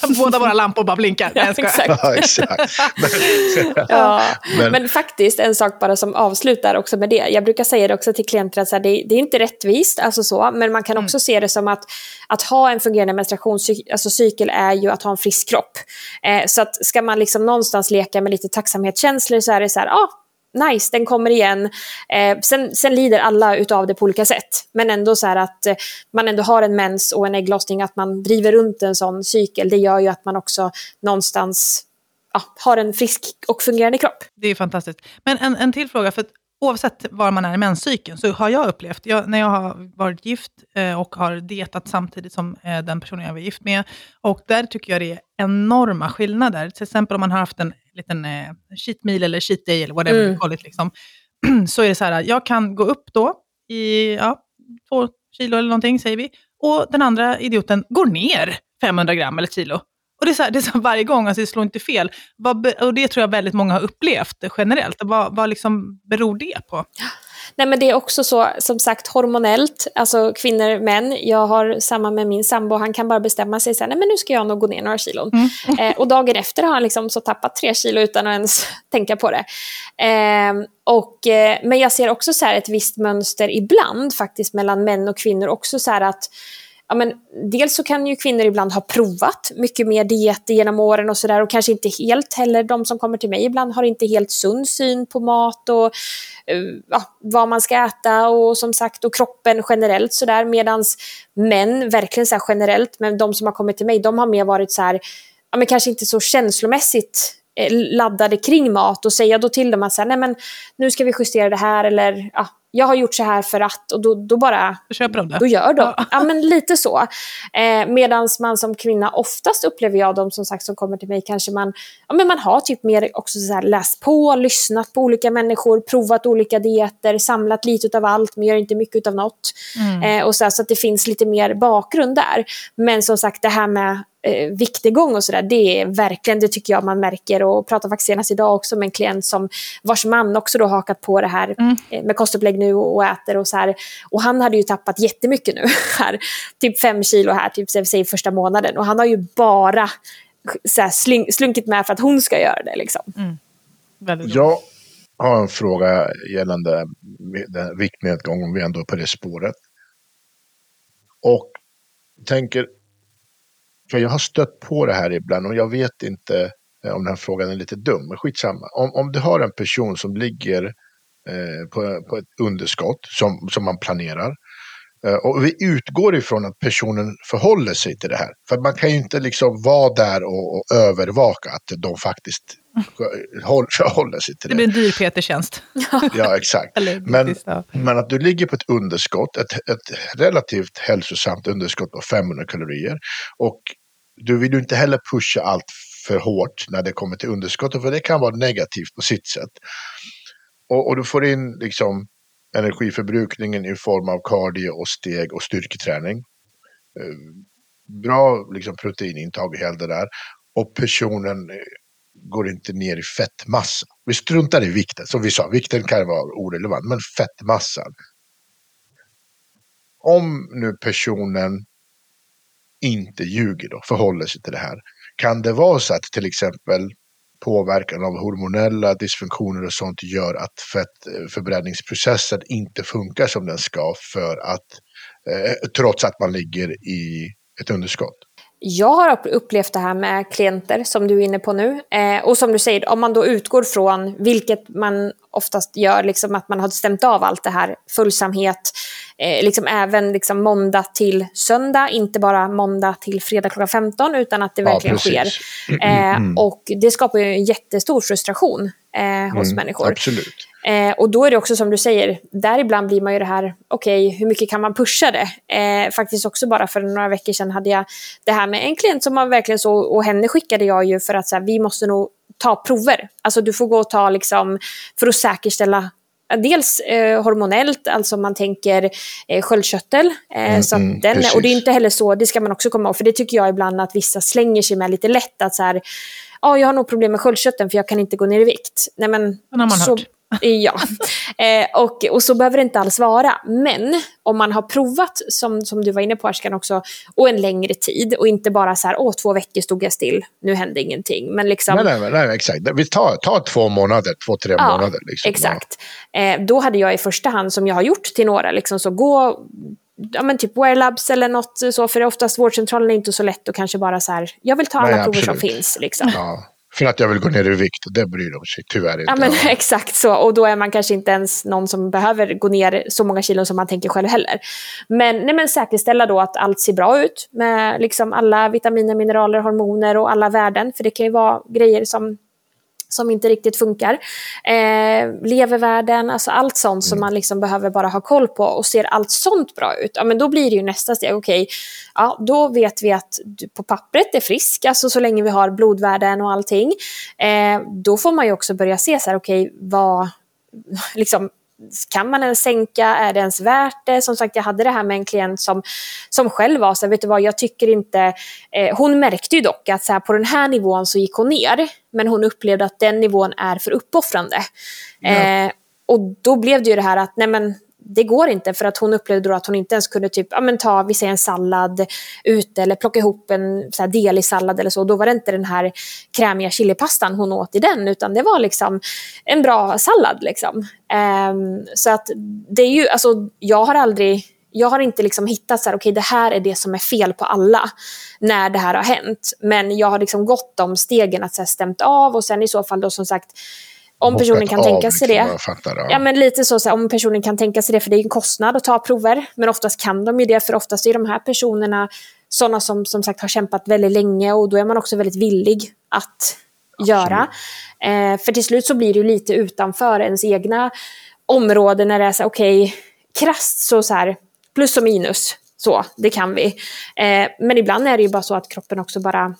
[laughs] Båda våra lampor bara blinkar. Jag exakt. [laughs] Ja, exakt. Men, ja, [laughs] men, men, faktiskt, en sak bara som avslutar också med det. Jag brukar säga det också till klienter att så här, det, det, är inte rättvist, alltså så, men man kan mm. också se det som att, att ha en fungerande menstruationscykel alltså är ju att ha en frisk kropp. Eh, så att ska man liksom någonstans leka med lite tacksamhetskänslor så är det så här, ah, nice, den kommer igen. Eh, sen, sen lider alla utav det på olika sätt. Men ändå så här att eh, man ändå har en mens och en ägglossning, att man driver runt en sån cykel, det gör ju att man också någonstans ja, har en frisk och fungerande kropp. Det är fantastiskt. Men en, en till fråga, för oavsett var man är i menscykeln, så har jag upplevt, jag, när jag har varit gift eh, och har dietat samtidigt som eh, den personen jag var gift med, och där tycker jag det är enorma skillnader. Till exempel om man har haft en liten eh, cheat meal eller cheat day eller whatever mm. call it, liksom, [clears throat] så är det så här, jag kan gå upp då i ja, två kilo eller någonting, säger vi, och den andra idioten går ner 500 gram eller kilo. Och det är, så här, det är så varje gång, alltså det slår inte fel. Vad, och det tror jag väldigt många har upplevt generellt. Vad, vad liksom beror det på? Nej men det är också så, som sagt, hormonellt, alltså kvinnor, män. Jag har samma med min sambo, han kan bara bestämma sig, så nej men nu ska jag nog gå ner några kilon. Mm. [laughs] Eh, och dagen efter har han liksom så tappat tre kilo utan att ens [laughs] tänka på det. Eh, och, eh, men jag ser också så ett visst mönster ibland faktiskt mellan män och kvinnor också så att ja, men, dels så kan ju kvinnor ibland ha provat mycket mer dieter genom åren och sådär och kanske inte helt heller, de som kommer till mig ibland har inte helt sund syn på mat och eh, ja, vad man ska äta och som sagt och kroppen generellt sådär. Medans män verkligen så generellt, men de som har kommit till mig de har mer varit så här, ja, men kanske inte så känslomässigt eh, laddade kring mat och säga då till dem att så här, nej men nu ska vi justera det här eller ja, jag har gjort så här för att, och då, då bara... Köper de det. Då gör de. Ja, ja men lite så. Eh, Medan man som kvinna, oftast upplever jag de som sagt som kommer till mig, kanske man, ja, men man har typ mer också så här, läst på, lyssnat på olika människor, provat olika dieter, samlat lite av allt, men gör inte mycket av något. Mm. Eh, och så, här, så att det finns lite mer bakgrund där. Men som sagt, det här med eh, viktnedgång och sådär, det är verkligen, det tycker jag man märker och pratade faktiskt senast idag också med en klient som, vars man också då hakat på det här mm. eh, med kostupplägg nu och, och, äter och så här. Och han hade ju tappat jättemycket nu [laughs] här, typ fem kilo här, typ säg första månaden och han har ju bara så här, sling, slunkit med för att hon ska göra det liksom. Mm. Jag har en fråga gällande viktnedgång, om vi ändå är på det spåret. Och tänker, för jag har stött på det här ibland och jag vet inte om den här frågan är lite dum, men skitsamma. Om, om du har en person som ligger eh, på, på ett underskott som, som man planerar eh, och vi utgår ifrån att personen förhåller sig till det här. För man kan ju inte liksom vara där och, och övervaka att de faktiskt [laughs] förhåller sig till det. Det blir en dyr PT-tjänst. ja, exakt. men, men att du ligger på ett underskott, ett, ett relativt hälsosamt underskott på 500 kalorier. Och du vill ju inte heller pusha allt för hårt när det kommer till underskottet, för det kan vara negativt på sitt sätt. Och, och du får in liksom energiförbrukningen i form av cardio och steg och styrketräning. Eh, bra liksom, proteinintag i hela det där. Och personen eh, går inte ner i fettmassa. Vi struntar i vikten, som vi sa, vikten kan vara orelevant, men fettmassan. Om nu personen inte ljuger då, förhåller sig till det här. Kan det vara så att till exempel påverkan av hormonella dysfunktioner och sånt gör att fettförbränningsprocessen eh, inte funkar som den ska för att eh, trots att man ligger i ett underskott? Jag har upplevt det här med klienter som du är inne på nu. Eh, och som du säger, om man då utgår från, vilket man oftast gör, liksom att man har stämt av allt det här, följsamhet, eh, liksom även liksom måndag till söndag, inte bara måndag till fredag klockan 15, utan att det verkligen ja, sker. Eh, mm. Och det skapar ju en jättestor frustration eh, hos mm, människor. Absolut. Eh, och då är det också som du säger, där ibland blir man ju det här, okej, okay, hur mycket kan man pusha det? Eh, faktiskt också bara för några veckor sedan hade jag det här med en klient som man verkligen så, och henne skickade jag ju för att så här, vi måste nog ta prover. Alltså du får gå och ta liksom, för att säkerställa Dels eh, hormonellt, alltså man tänker eh, sköldkörtel. Eh, mm, så mm, den, och det är inte heller så, det ska man också komma ihåg, för det tycker jag ibland att vissa slänger sig med lite lätt. Att så här, ja, jag har nog problem med sköldkörteln för jag kan inte gå ner i vikt. Nej, men, man så, hört. Ja, eh, och, och så behöver det inte alls vara. Men om man har provat, som, som du var inne på Ashkan också, och en längre tid och inte bara så här, åh, två veckor stod jag still, nu hände ingenting. Men liksom, nej, nej, nej, exakt. Vi tar, tar två månader, två, tre ja, månader. Liksom. Exakt. Eh, då hade jag i första hand, som jag har gjort till några, liksom, så gå ja, men typ Wear Labs eller något så, för oftast vårdcentralen är inte så lätt och kanske bara så här, jag vill ta alla Nej, prover som finns. Liksom. Ja. För att jag vill gå ner i vikt, det bryr de sig tyvärr inte ja, men, [laughs] Exakt så, och då är man kanske inte ens någon som behöver gå ner så många kilo som man tänker själv heller. Men, nej, men säkerställa då att allt ser bra ut med liksom alla vitaminer, mineraler, hormoner och alla värden. För det kan ju vara grejer som som inte riktigt funkar. Eh, levervärden, alltså allt sånt mm. som man liksom behöver bara ha koll på och ser allt sånt bra ut, ja men då blir det ju nästa steg. Okej, okay, ja då vet vi att du på pappret är frisk, alltså så länge vi har blodvärden och allting. Eh, då får man ju också börja se så här, okej, okay, vad, [laughs] liksom, kan man ens sänka? Är det ens värt det? Som sagt, jag hade det här med en klient som, som själv var så vet du vad, jag tycker inte... Eh, hon märkte ju dock att så här, på den här nivån så gick hon ner, men hon upplevde att den nivån är för uppoffrande. Ja. Eh, och då blev det ju det här att, nej men det går inte för att hon upplevde då att hon inte ens kunde typ, ja, men ta vi säger en sallad ute eller plocka ihop en så här, del i sallad eller så. Då var det inte den här krämiga chilipastan hon åt i den utan det var liksom en bra sallad. Liksom. Um, så att det är ju, alltså jag har aldrig jag har inte liksom hittat så här, okay, det här är det som är fel på alla när det här har hänt. Men jag har liksom gått de stegen att så här, stämt av och sen i så fall då som sagt om personen kan tänka sig liksom, det. Fattar, ja. ja. men lite så, så här, om personen kan tänka sig det, för det är en kostnad att ta prover. Men oftast kan de ju det, för oftast är de här personerna sådana som som sagt har kämpat väldigt länge och då är man också väldigt villig att Absolut. göra. Eh, för till slut så blir det ju lite utanför ens egna områden när det är så okej, okay, krasst så, så här, plus och minus, så, det kan vi. Eh, men ibland är det ju bara så att kroppen också bara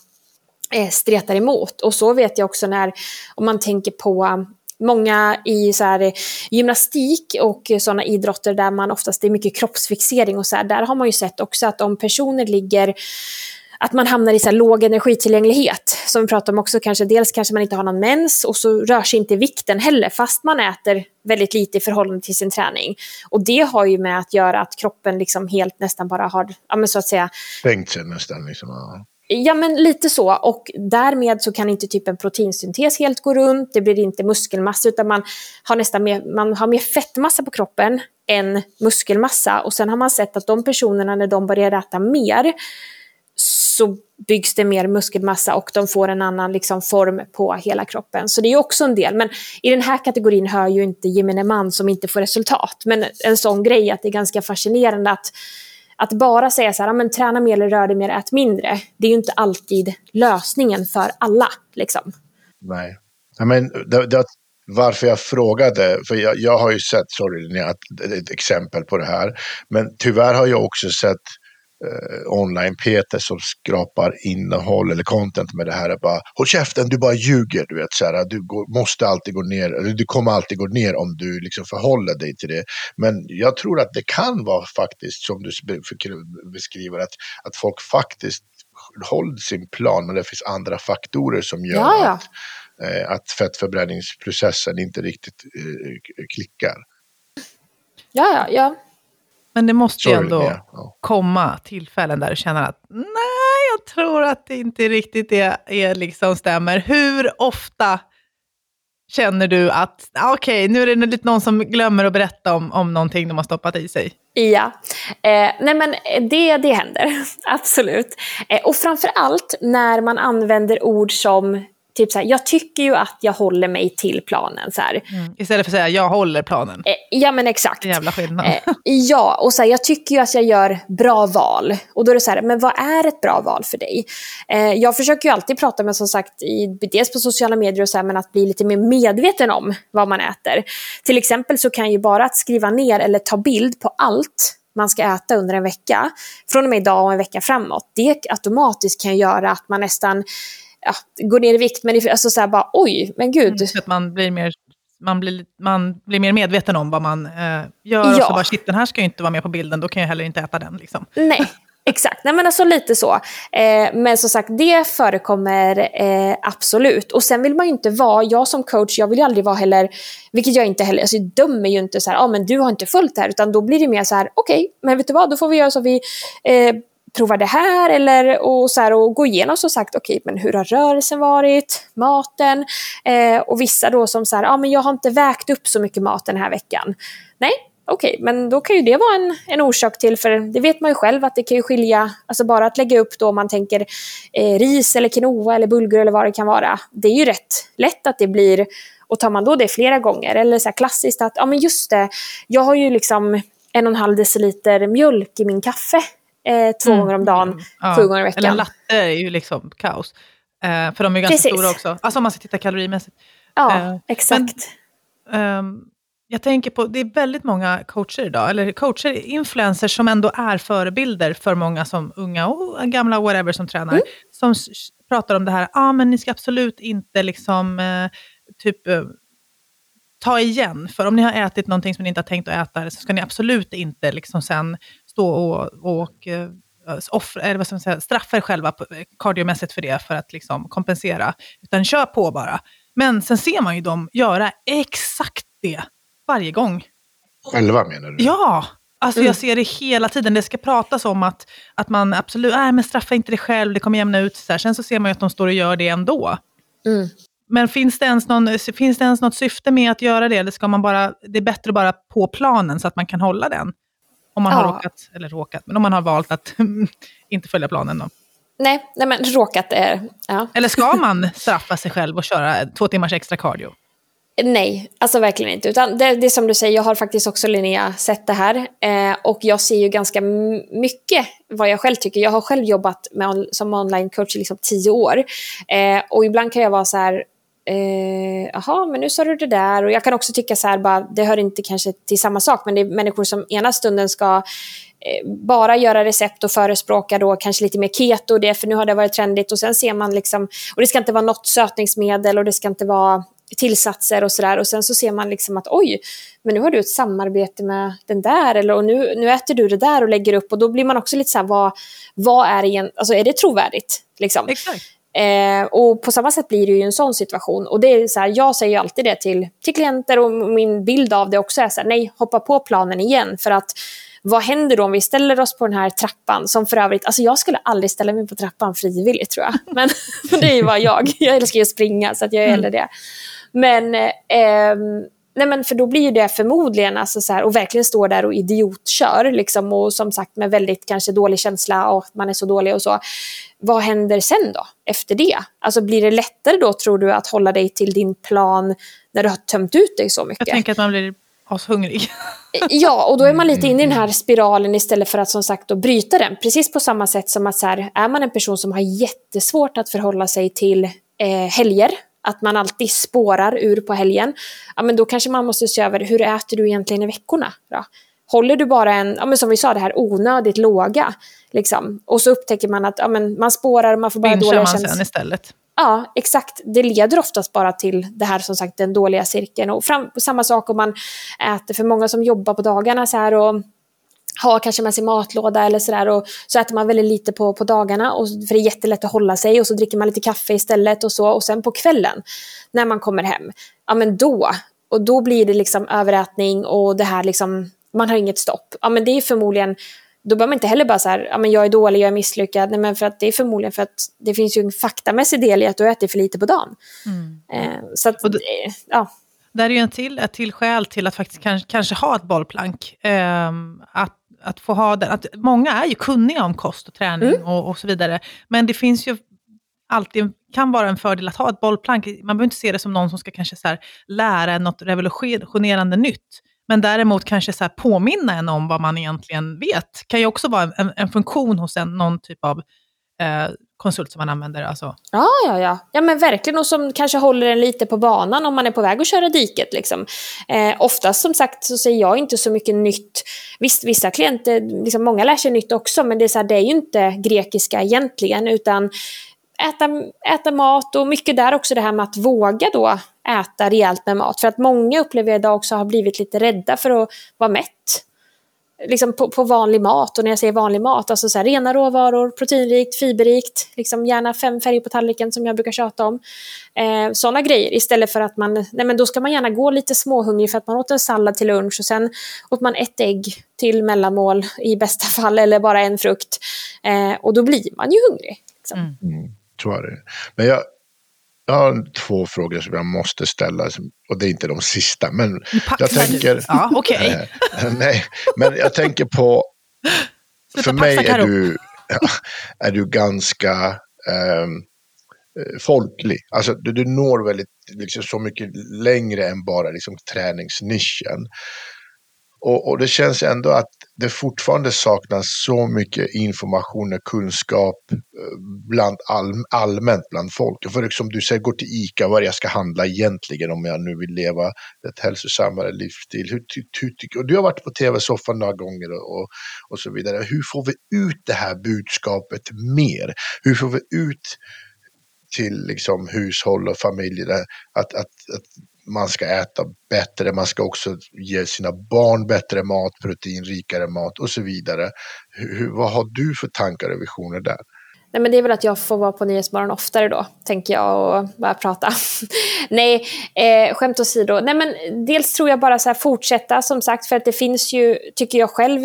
eh, stretar emot. Och så vet jag också när, om man tänker på um, många i så här, eh, gymnastik och sådana idrotter där man oftast är mycket kroppsfixering och så här, där har man ju sett också att om personer ligger att man hamnar i så låg energitillgänglighet. Som vi pratade om också, kanske, dels kanske man inte har någon mens och så rör sig inte vikten heller fast man äter väldigt lite i förhållande till sin träning. Och det har ju med att göra att kroppen liksom helt nästan bara har, ja men så att säga... Stängt sig nästan liksom. Ja. Ja, men lite så. Och därmed så kan inte typ en proteinsyntes helt gå runt. Det blir inte muskelmassa, utan man har nästan mer, man har mer fettmassa på kroppen än muskelmassa. Och sen har man sett att de personerna, när de börjar äta mer, så byggs det mer muskelmassa och de får en annan liksom, form på hela kroppen. Så det är också en del. Men i den här kategorin hör ju inte gemene man som inte får resultat. Men en sån grej att det är ganska fascinerande att att bara säga så här, men träna mer eller rör dig mer, ät mindre, det är ju inte alltid lösningen för alla. Liksom. Nej. Men det, det, varför jag frågade, för jag, jag har ju sett, sorry Linnea, ett exempel på det här, men tyvärr har jag också sett eh, online-Peter som skrapar innehåll eller content med det här. Är bara, Håll käften, du bara ljuger. Du, vet, så här, du går, måste alltid gå ner, du kommer alltid gå ner om du liksom förhåller dig till det. Men jag tror att det kan vara faktiskt, som du beskriver, att, att folk faktiskt håller sin plan, men det finns andra faktorer som gör ja, ja. att, eh, att fettförbränningsprocessen inte riktigt eh, klickar. Ja, ja, ja. Men det måste ju ändå ja. komma tillfällen där du känner att nej, jag tror att det inte riktigt är, är liksom stämmer. Hur ofta känner du att okej, okay, nu är det lite någon som glömmer att berätta om, om någonting de har stoppat i sig? Ja, eh, nej men det, det händer, [laughs] absolut. Eh, och framför allt när man använder ord som typ så här, jag tycker ju att jag håller mig till planen. Så mm. Istället för att säga, jag håller planen. Eh, ja men exakt. En jävla skillnad. Eh, ja, och så här, jag tycker ju att jag gör bra val. Och då är det så här, men vad är ett bra val för dig? Eh, jag försöker ju alltid prata med, som sagt, i, dels på sociala medier och så här, men att bli lite mer medveten om vad man äter. Till exempel så kan ju bara att skriva ner eller ta bild på allt man ska äta under en vecka, från och med idag och en vecka framåt, det automatiskt kan göra att man nästan ja, går ner i vikt, men alltså så här bara oj, men gud. Mm, att man blir mer man blir, man blir mer medveten om vad man eh, gör. Ja. Och så bara, shit, den här ska ju inte vara med på bilden, då kan jag heller inte äta den. Liksom. Nej, [laughs] exakt. Nej, men alltså lite så. Eh, men som sagt, det förekommer eh, absolut. Och sen vill man ju inte vara, jag som coach, jag vill ju aldrig vara heller, vilket jag inte heller, alltså jag dömer ju inte så här, ah, men du har inte följt det här, utan då blir det mer så här, okej, okay, men vet du vad, då får vi göra så vi eh, prova det här eller och, så här, och gå igenom som sagt, okej, okay, men hur har rörelsen varit, maten? Eh, och vissa då som så här, ja ah, men jag har inte vägt upp så mycket mat den här veckan. Nej, okej, okay, men då kan ju det vara en, en orsak till, för det vet man ju själv att det kan ju skilja, alltså bara att lägga upp då om man tänker eh, ris eller quinoa eller bulgur eller vad det kan vara, det är ju rätt lätt att det blir, och tar man då det flera gånger, eller så här klassiskt att, ja men just det, jag har ju liksom en och en halv deciliter mjölk i min kaffe eh, två mm. gånger om dagen, ja. sju gånger i veckan. Eller en latte är ju liksom kaos. Eh, för de är ganska Precis. stora också. Alltså om man ska titta kalorimässigt. Ja, eh, exakt. Men, um, jag tänker på, det är väldigt många coacher idag, eller coacher, influencers som ändå är förebilder för många som unga och gamla, whatever, som tränar. Mm. Som pratar om det här, ah, men ni ska absolut inte liksom, eh, typ, eh, ta igen. För om ni har ätit någonting som ni inte har tänkt att äta, så ska ni absolut inte liksom sen stå och, och uh, off, eller vad ska man säga, straffa er själva kardiomässigt för det, för att liksom kompensera. Utan kör på bara. Men sen ser man ju dem göra exakt det varje gång. Själva menar du? Ja! Alltså mm. jag ser det hela tiden. Det ska pratas om att, att man absolut, nej men straffa inte dig själv, det kommer jämna ut sig. Sen så ser man ju att de står och gör det ändå. Mm. Men finns det, ens någon, finns det ens något syfte med att göra det? Eller ska man bara, det är bättre bara på planen så att man kan hålla den? Om man ja. har råkat, eller råkat, men om man har valt att [laughs] inte följa planen då? Nej, nej men råkat är... Ja. Eller ska [laughs] man straffa sig själv och köra två timmars extra cardio? Nej, alltså verkligen inte. Utan det, det är som du säger, jag har faktiskt också Linnea sett det här. Eh, och jag ser ju ganska mycket vad jag själv tycker. Jag har själv jobbat med, som online-coach i liksom tio år. Eh, och ibland kan jag vara så här, eh, jaha, men nu sa du det där. Och jag kan också tycka så här, bara, det hör inte kanske till samma sak, men det är människor som ena stunden ska eh, bara göra recept och förespråka då kanske lite mer keto, det, för nu har det varit trendigt. Och sen ser man liksom, och det ska inte vara något sötningsmedel och det ska inte vara tillsatser och sådär. Och sen så ser man liksom att oj, men nu har du ett samarbete med den där eller och nu, nu äter du det där och lägger upp och då blir man också lite så här, vad, vad är igen, alltså är det trovärdigt? Liksom? Exakt. Eh, och på samma sätt blir det ju en sån situation. Och det är så här, jag säger ju alltid det till, till klienter och min bild av det också är så här, nej, hoppa på planen igen. För att vad händer då om vi ställer oss på den här trappan? Som för övrigt, alltså jag skulle aldrig ställa mig på trappan frivilligt tror jag. [laughs] Men, det är ju bara jag. Jag älskar ju att springa så att jag är hellre det. Men, eh, nej men för då blir ju det förmodligen, alltså så här, och verkligen står där och idiotkör, liksom, och som sagt med väldigt kanske dålig känsla och man är så dålig och så. Vad händer sen då, efter det? Alltså blir det lättare då, tror du, att hålla dig till din plan när du har tömt ut dig så mycket? Jag tänker att man blir ashungrig. Ja, och då är man lite inne i den här spiralen istället för att som sagt då bryta den. Precis på samma sätt som att så här, är man en person som har jättesvårt att förhålla sig till eh, helger, att man alltid spårar ur på helgen, ja men då kanske man måste se över hur äter du egentligen i veckorna? Då? Håller du bara en, ja men som vi sa, det här onödigt låga, liksom, och så upptäcker man att ja men man spårar, man får bara dåliga känslor. istället. Ja, exakt. Det leder oftast bara till det här som sagt den dåliga cirkeln. Och fram, samma sak om man äter, för många som jobbar på dagarna så här och har kanske med sig matlåda eller sådär och så äter man väldigt lite på, på dagarna och, för det är jättelätt att hålla sig och så dricker man lite kaffe istället och så och sen på kvällen när man kommer hem, ja men då, och då blir det liksom överätning och det här liksom, man har inget stopp. Ja men det är förmodligen då behöver man inte heller bara så här, ja men jag är dålig, jag är misslyckad. Nej, men för att det är förmodligen för att det finns ju en faktamässig del i att du äter för lite på dagen. Eh, så att, det- eh, ja. Där är ju en till, ett till skäl till att faktiskt kanske, kanske ha ett bollplank. Ehm, att, att få ha den, att många är ju kunniga om kost och träning Mm. och, och så vidare. Men det finns ju alltid, kan vara en fördel att ha ett bollplank. Man behöver inte se det som någon som ska kanske så här, lära en något revolutionerande nytt. Men däremot kanske så här påminna en om vad man egentligen vet. kan ju också vara en, en funktion hos en, någon typ av eh, konsult som man använder. Alltså. Ja, ja, ja. Ja, men verkligen. Och som kanske håller en lite på banan om man är på väg att köra diket. Liksom. Eh, oftast som sagt så säger jag inte så mycket nytt. Visst, vissa klienter, liksom, många lär sig nytt också, men det är, så här, det är ju inte grekiska egentligen, utan äta, äta mat och mycket där också det här med att våga då äta rejält med mat. För att många upplever jag idag också har blivit lite rädda för att vara mätt liksom på, på vanlig mat. Och när jag säger vanlig mat, alltså så här, rena råvaror, proteinrikt, fiberrikt, liksom gärna fem färger på tallriken som jag brukar tjata om. Eh, Sådana grejer istället för att man, nej men då ska man gärna gå lite småhungrig för att man åt en sallad till lunch och sen åt man ett ägg till mellanmål i bästa fall [laughs] eller bara en frukt. Eh, och då blir man ju hungrig. Liksom. Mm. Mm, tror jag det. Men jag, jag har två frågor som jag måste ställa. Och det är inte de sista. Men jag tänker... Ja. Eh, nej, men jag tänker på... För mig är du, [laughs] är du ganska ehm, eh, folklig. Alltså du, du når väldigt, liksom, så mycket längre än bara liksom, träningsnischen. Och, och det känns ändå att det fortfarande saknas så mycket information och kunskap eh, bland all, allmänt bland folk. För som du säger, gå till ICA, vad jag ska handla egentligen om jag nu vill leva ett hälsosammare livsstil. Hur, hur, hur, och du har varit på tv-soffan några gånger och, och, och så vidare. Hur får vi ut det här budskapet mer? Hur får vi ut till liksom hushåll och familjer att, att, att man ska äta bättre, man ska också ge sina barn bättre mat, proteinrikare mat och så vidare. Hur, vad har du för tankar och visioner där? Nej, men det är väl att jag får vara på Nyhetsmorgon oftare då, tänker jag, och bara prata. [laughs] Nej, eh, skämt åsido. Nej, men dels tror jag bara så här fortsätta, som sagt, för att det finns ju, tycker jag själv,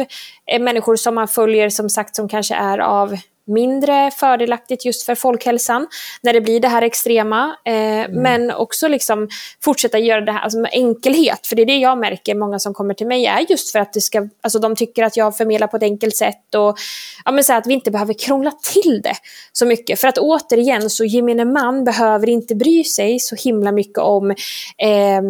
eh, människor som man följer, som sagt, som kanske är av mindre fördelaktigt just för folkhälsan, när det blir det här extrema. Eh, Men också liksom fortsätta göra det här alltså med enkelhet, för det är det jag märker, många som kommer till mig är just för att det ska, alltså de tycker att jag förmedlar på ett enkelt sätt och ja, men så att vi inte behöver krångla till det så mycket. För att återigen, så gemene man behöver inte bry sig så himla mycket om eh,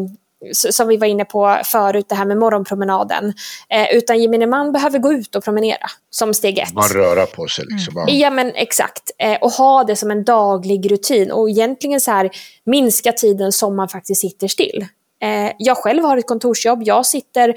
som vi var inne på förut, det här med morgonpromenaden. Eh, utan gemene man behöver gå ut och promenera som steg ett. Man röra på sig liksom. Mm. Ja men exakt. Eh, och ha det som en daglig rutin och egentligen så här minska tiden som man faktiskt sitter still. Eh, jag själv har ett kontorsjobb, jag sitter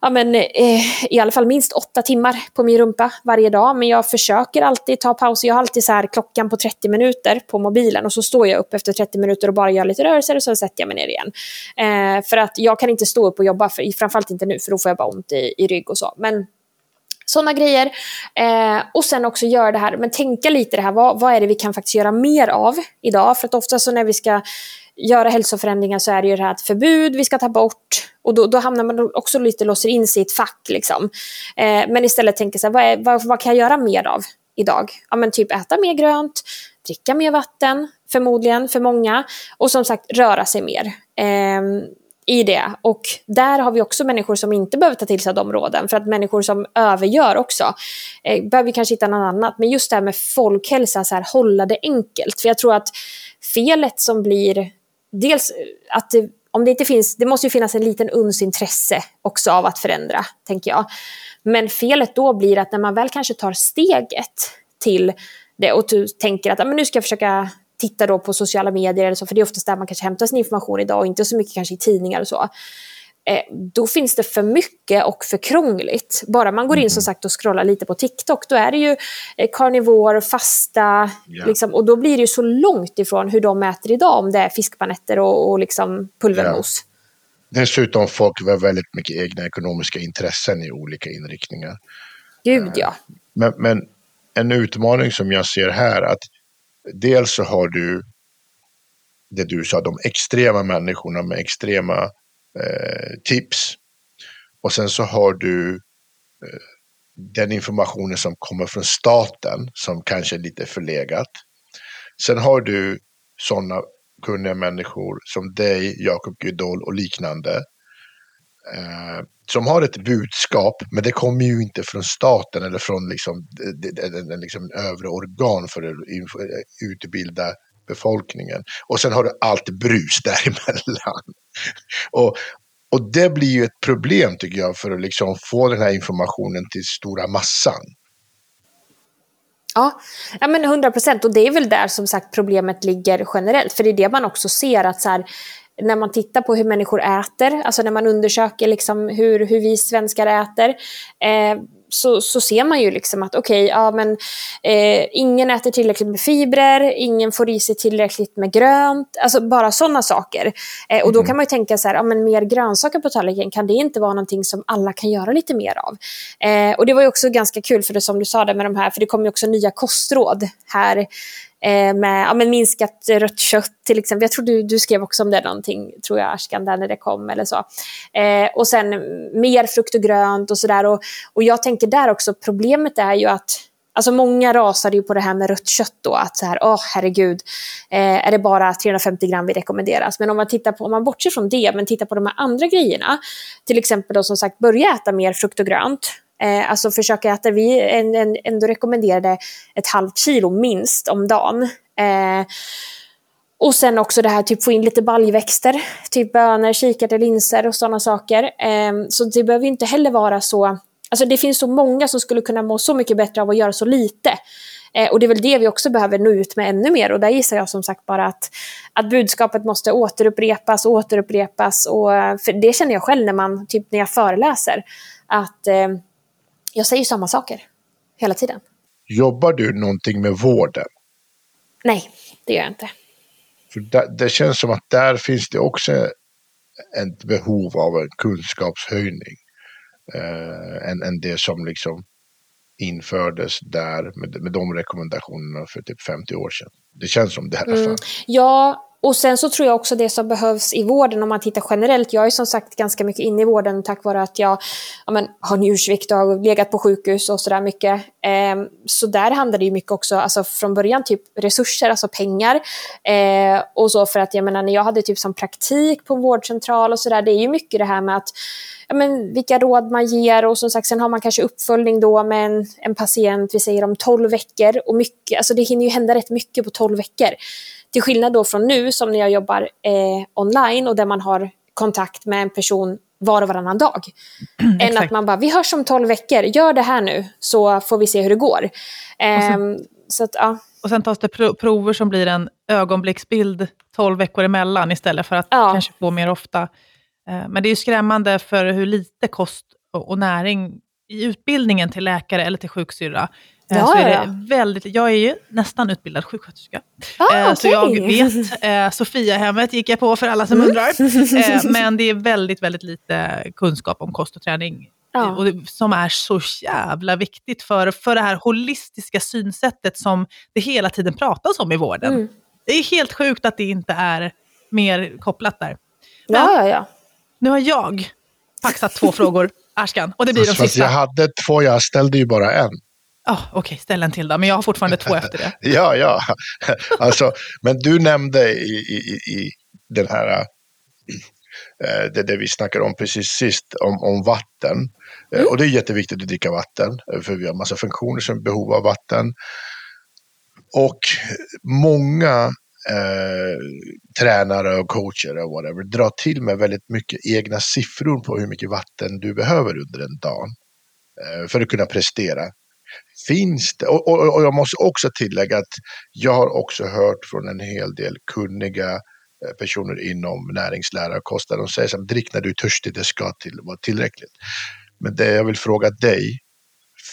ja, men, eh, i alla fall minst åtta timmar på min rumpa varje dag. Men jag försöker alltid ta pauser. Jag har alltid så här klockan på 30 minuter på mobilen och så står jag upp efter 30 minuter och bara gör lite rörelser och så sätter jag mig ner igen. Eh, för att jag kan inte stå upp och jobba, för, framförallt inte nu för då får jag bara ont i, i rygg och så. Men sådana grejer. Eh, och sen också göra det här, men tänka lite det här, vad, vad är det vi kan faktiskt göra mer av idag? För att ofta så när vi ska göra hälsoförändringar så är det ju det här att förbud vi ska ta bort. Och då, då hamnar man också lite låser in sig i ett fack. Liksom. Eh, men istället tänker så här, vad, är, vad, vad, kan jag göra mer av idag? Ja men typ äta mer grönt, dricka mer vatten, förmodligen för många. Och som sagt röra sig mer. Eh, i det. Och där har vi också människor som inte behöver ta till sig de råden. För att människor som övergör också eh, behöver kanske hitta något annat. Men just det här med folkhälsa, så här, hålla det enkelt. För jag tror att felet som blir dels eh, att det, om det inte finns, det måste ju finnas en liten uns intresse också av att förändra, tänker jag. Men felet då blir att när man väl kanske tar steget till det och du tänker att men nu ska jag försöka titta då på sociala medier eller så, för det är oftast där man kanske hämtar sin information idag och inte så mycket kanske i tidningar och så. Eh, då finns det för mycket och för krångligt. Bara man går in som mm. sagt och scrollar lite på TikTok, då är det ju karnivor, fasta, yeah. liksom, och då blir det ju så långt ifrån hur de äter idag, om det är fiskpanetter och, och liksom pulvermos. Yeah. Dessutom folk har väldigt mycket egna ekonomiska intressen i olika inriktningar. Gud ja. Eh, men, men en utmaning som jag ser här, att dels så har du det du sa, de extrema människorna med extrema eh, Eh, tips. Och sen så har du eh, den informationen som kommer från staten som kanske är lite förlegat. Sen har du sådana kunniga människor som dig, Jakob Gudol och liknande. Eh, som har ett budskap, men det kommer ju inte från staten eller från liksom, den, liksom övre organ för att utbilda befolkningen. Och sen har du allt brus [laughs] däremellan. och, och det blir ju ett problem tycker jag för att liksom få den här informationen till stora massan. Ja, ja men 100 procent. Och det är väl där som sagt problemet ligger generellt. För det är det man också ser att så här, när man tittar på hur människor äter, alltså när man undersöker liksom hur, hur vi svenskar äter, eh, så, så ser man ju liksom att okej, okay, ja men eh, ingen äter tillräckligt med fibrer, ingen får i sig tillräckligt med grönt, alltså bara sådana saker. Eh, och då mm. kan man ju tänka så här, ja men mer grönsaker på tallriken, kan det inte vara någonting som alla kan göra lite mer av? Eh, och det var ju också ganska kul, för det som du sa där med de här, för det kommer ju också nya kostråd här Eh, med ja, men minskat rött kött till exempel. Jag tror du, du skrev också om det någonting, tror jag, Ashkan, där när det kom eller så. Eh, och sen mer frukt och grönt och sådär. Och, och jag tänker där också, problemet är ju att Alltså många rasade ju på det här med rött kött då, att så här, åh oh, herregud, eh, är det bara 350 gram vi rekommenderas? Men om man tittar på, om man bortser från det, men tittar på de här andra grejerna, till exempel då som sagt börja äta mer frukt och grönt, Eh, alltså försöka äta, vi en, en, ändå rekommenderade ett halvt kilo minst om dagen. Eh, och sen också det här, typ få in lite baljväxter, typ bönor, kikärtor, linser och sådana saker. Eh, så det behöver inte heller vara så, alltså det finns så många som skulle kunna må så mycket bättre av att göra så lite. Eh, och det är väl det vi också behöver nå ut med ännu mer. Och där gissar jag som sagt bara att, att budskapet måste återupprepas och återupprepas. Och, eh, för det känner jag själv när, man, typ när jag föreläser. Att eh, jag säger samma saker hela tiden. Jobbar du någonting med vården? Nej, det gör jag inte. För det, det känns som att där finns det också ett behov av en kunskapshöjning. Eh, än, än det som liksom infördes där med, med de rekommendationerna för typ 50 år sedan. Det känns som det i alla fall. Mm. Ja, och sen så tror jag också det som behövs i vården om man tittar generellt. Jag är som sagt ganska mycket inne i vården tack vare att jag ja, men, har njursvikt och har legat på sjukhus och sådär mycket. Eh, så där handlar det ju mycket också, alltså från början typ resurser, alltså pengar. Eh, och så för att jag menar när jag hade typ som praktik på vårdcentral och sådär, det är ju mycket det här med att ja, men, vilka råd man ger och som sagt sen har man kanske uppföljning då med en, en patient, vi säger om 12 veckor och mycket, alltså det hinner ju hända rätt mycket på 12 veckor. Till skillnad då från nu som när jag jobbar eh, online och där man har kontakt med en person var och varannan dag. [clears throat] Än Exakt. att man bara, vi hörs om 12 veckor, gör det här nu så får vi se hur det går. Ehm, så att, ja. Och sen tas det pro- prover som blir en ögonblicksbild 12 veckor emellan istället för att Ja. kanske få mer ofta. Eh, Men det är ju skrämmande för hur lite kost och näring i utbildningen till läkare eller till sjuksyrra. Eh, Ja, så är ja, det väldigt, jag är ju nästan utbildad sjuksköterska. Ah, Eh, Så jag okej. vet, [laughs] eh, Sofiahemmet gick jag på för alla som Mm. undrar. [laughs] Men det är väldigt, väldigt lite kunskap om kost och träning. Ja. Och det, som är så jävla viktigt för, för det här holistiska synsättet som det hela tiden pratas om i vården. Mm. Det är helt sjukt att det inte är mer kopplat där. Men Ja, ja, ja. nu har jag paxat två frågor, [laughs] Ashkan, och det blir de Fast sista. jag hade två, jag ställde ju bara en. Oh, Okej, ställ en till då, men jag har fortfarande två efter det. [laughs] Ja, ja. Alltså, men du nämnde i, i, i- den här, eh, det, det vi snackade om precis sist, om, om vatten. Eh, Och det är jätteviktigt att dricka vatten, eh, för vi har massa funktioner som behov av vatten. Och många eh, tränare och coacher och whatever drar till med väldigt mycket egna siffror på hur mycket vatten du behöver under en dag eh, för att kunna prestera. Finns det, och, och, och jag måste också tillägga att jag har också hört från en hel del kunniga eh, personer inom näringslära och kost där de säger att drick när du är törstig, det ska till, vara tillräckligt. Men det jag vill fråga dig,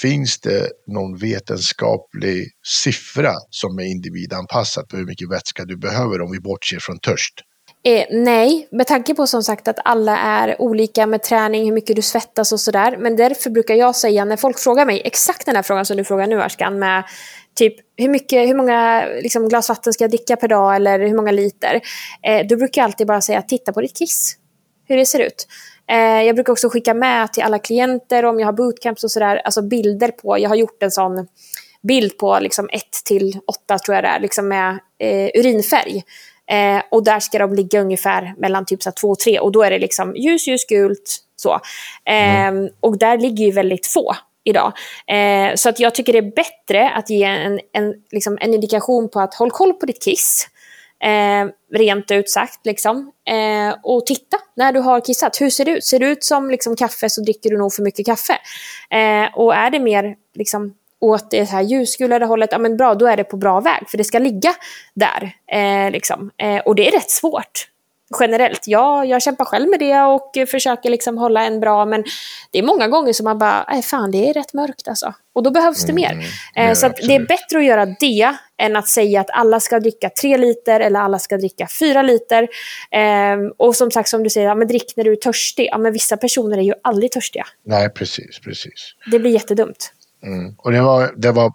finns det någon vetenskaplig siffra som är individanpassad på hur mycket vätska du behöver om vi bortser från törst? Eh, nej, med tanke på som sagt att alla är olika med träning, hur mycket du svettas och sådär. Men därför brukar jag säga när folk frågar mig exakt den här frågan som du frågar nu Ashkan med typ hur, mycket, hur många liksom, glas vatten ska jag dricka per dag eller hur många liter? Eh, då brukar jag alltid bara säga titta på ditt kiss, hur det ser ut. Eh, jag brukar också skicka med till alla klienter om jag har bootcamps och sådär, alltså bilder på, jag har gjort en sån bild på liksom 1 till 8 tror jag det är, liksom med eh, urinfärg. Eh, och där ska de ligga ungefär mellan typ 2 och 3 och då är det liksom ljus, ljus, gult, så. Eh, Och där ligger ju väldigt få idag. Eh, så att jag tycker det är bättre att ge en, en, liksom en indikation på att håll koll på ditt kiss. Eh, rent ut sagt. Liksom. Eh, och titta när du har kissat. Hur ser det ut? Ser det ut som liksom, kaffe så dricker du nog för mycket kaffe. Eh, och är det mer liksom, åt det här ljusgulare hållet, ja men bra, då är det på bra väg. För det ska ligga där. Eh, liksom. eh, och det är rätt svårt. Generellt. Ja, jag kämpar själv med det och försöker liksom hålla en bra, men det är många gånger som man bara, nej fan det är rätt mörkt alltså. Och då behövs det mer. ja, Eh, så det är bättre att göra det än att säga att alla ska dricka tre liter eller alla ska dricka fyra liter. Ehm, och som sagt, som du säger, ja, men drick när du är törstig. Ja, men vissa personer är ju aldrig törstiga. Nej, precis, precis. Det blir jättedumt. Mm. Och det var, det var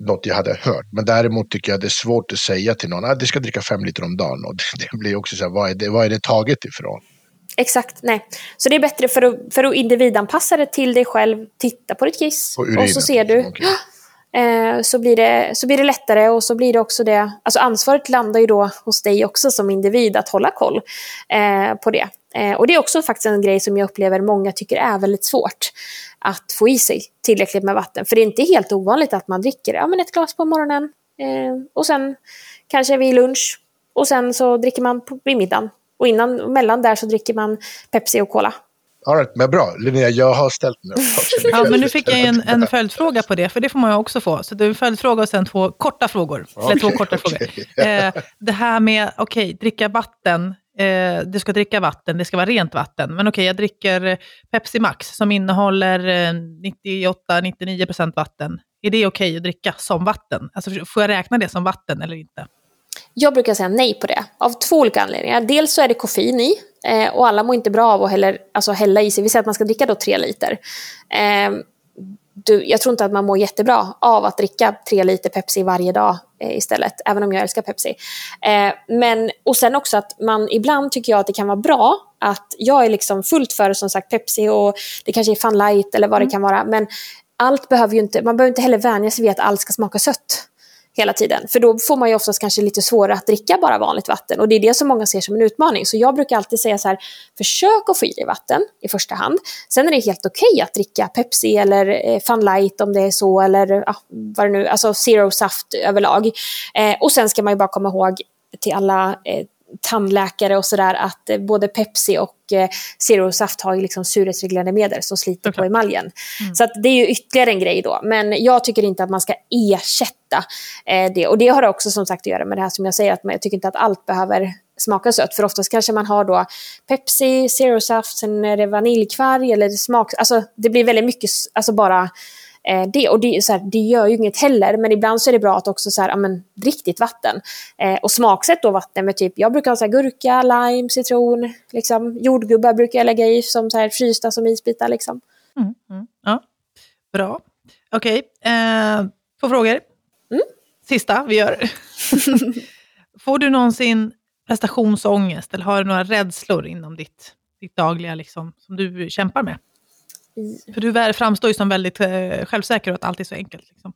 något jag hade hört. Men däremot tycker jag det är svårt att säga till någon att du ska dricka fem liter om dagen. Och det, [laughs] det blir också så här, vad är det, vad är det taget ifrån? Exakt, nej. Så det är bättre för att, för att individanpassa det till dig själv. Titta på ditt kiss. Urinen. Och så ser du. Okej. [gasps] Eh, så, blir det, så blir det lättare och så blir det också det. Alltså ansvaret landar ju då hos dig också som individ att hålla koll eh, på det. Eh, och det är också faktiskt en grej som jag upplever många tycker är väldigt svårt. Att få i sig tillräckligt med vatten. För det är inte helt ovanligt att man dricker ja, men ett glas på morgonen. Eh, och sen kanske vid lunch. Och sen så dricker man på, vid middagen. Och innan, mellan där så dricker man Pepsi och Cola. All right, men bra, Linnea, jag har ställt upp. [laughs] Ja, men nu fick jag en, en [laughs] följdfråga på det, för det får man ju också få. Så det är en följdfråga och sen två korta frågor. Eller två korta okej. frågor. Eh, det här med, okej, dricka vatten. Eh, du ska dricka vatten, det ska vara rent vatten. Men okej, jag dricker Pepsi Max som innehåller eh, 98-99% vatten. Är det okej att dricka som vatten? Alltså, får jag räkna det som vatten eller inte? Jag brukar säga nej på det, av två olika anledningar. Dels så är det koffein i, eh, och alla mår inte bra av att heller, alltså hälla i sig. Vi säger att man ska dricka då tre liter. Eh, du, jag tror inte att man mår jättebra av att dricka tre liter Pepsi varje dag eh, istället, även om jag älskar Pepsi. Eh, men, och sen också att man ibland tycker jag att det kan vara bra att jag är liksom fullt för som sagt Pepsi och det kanske är Fun Light eller vad det kan vara, men allt behöver ju inte, man behöver inte heller vänja sig vid att allt ska smaka sött hela tiden. För då får man ju oftast kanske lite svårare att dricka bara vanligt vatten. Och det är det som många ser som en utmaning. Så jag brukar alltid säga så här, försök att få i dig vatten i första hand. Sen är det helt okej att dricka Pepsi eller eh, Fun Light om det är så, eller ja, vad det nu, alltså zero saft överlag. Eh, och sen ska man ju bara komma ihåg till alla eh, tandläkare och sådär att eh, både Pepsi och eh, Zero Saft har ju liksom surhetsreglerande medel som sliter på emaljen. Mm. Så det är ju ytterligare en grej då. Men jag tycker inte att man ska ersätta eh, det. Och det har också som sagt att göra med det här som jag säger, att jag tycker inte att allt behöver smaka sött. För oftast kanske man har då Pepsi, Zero Saft, sen är det vaniljkvarg eller smak... Alltså det blir väldigt mycket, alltså bara eh, det. Och det, så här, det gör ju inget heller, men ibland så är det bra att också så här, amen, riktigt vatten. Eh, och smaksätt då vatten med typ, jag brukar ha så här, gurka, lime, citron, liksom, jordgubbar brukar jag lägga i som så här, frysta som isbitar. Liksom. Mm, mm, ja. Bra. Okej, okay. eh, två frågor. Mm. Sista vi gör. [laughs] Får du någonsin prestationsångest eller har du några rädslor inom ditt, ditt dagliga liksom, som du kämpar med? För du framstår ju som väldigt eh, självsäker och att allt är så enkelt. Liksom.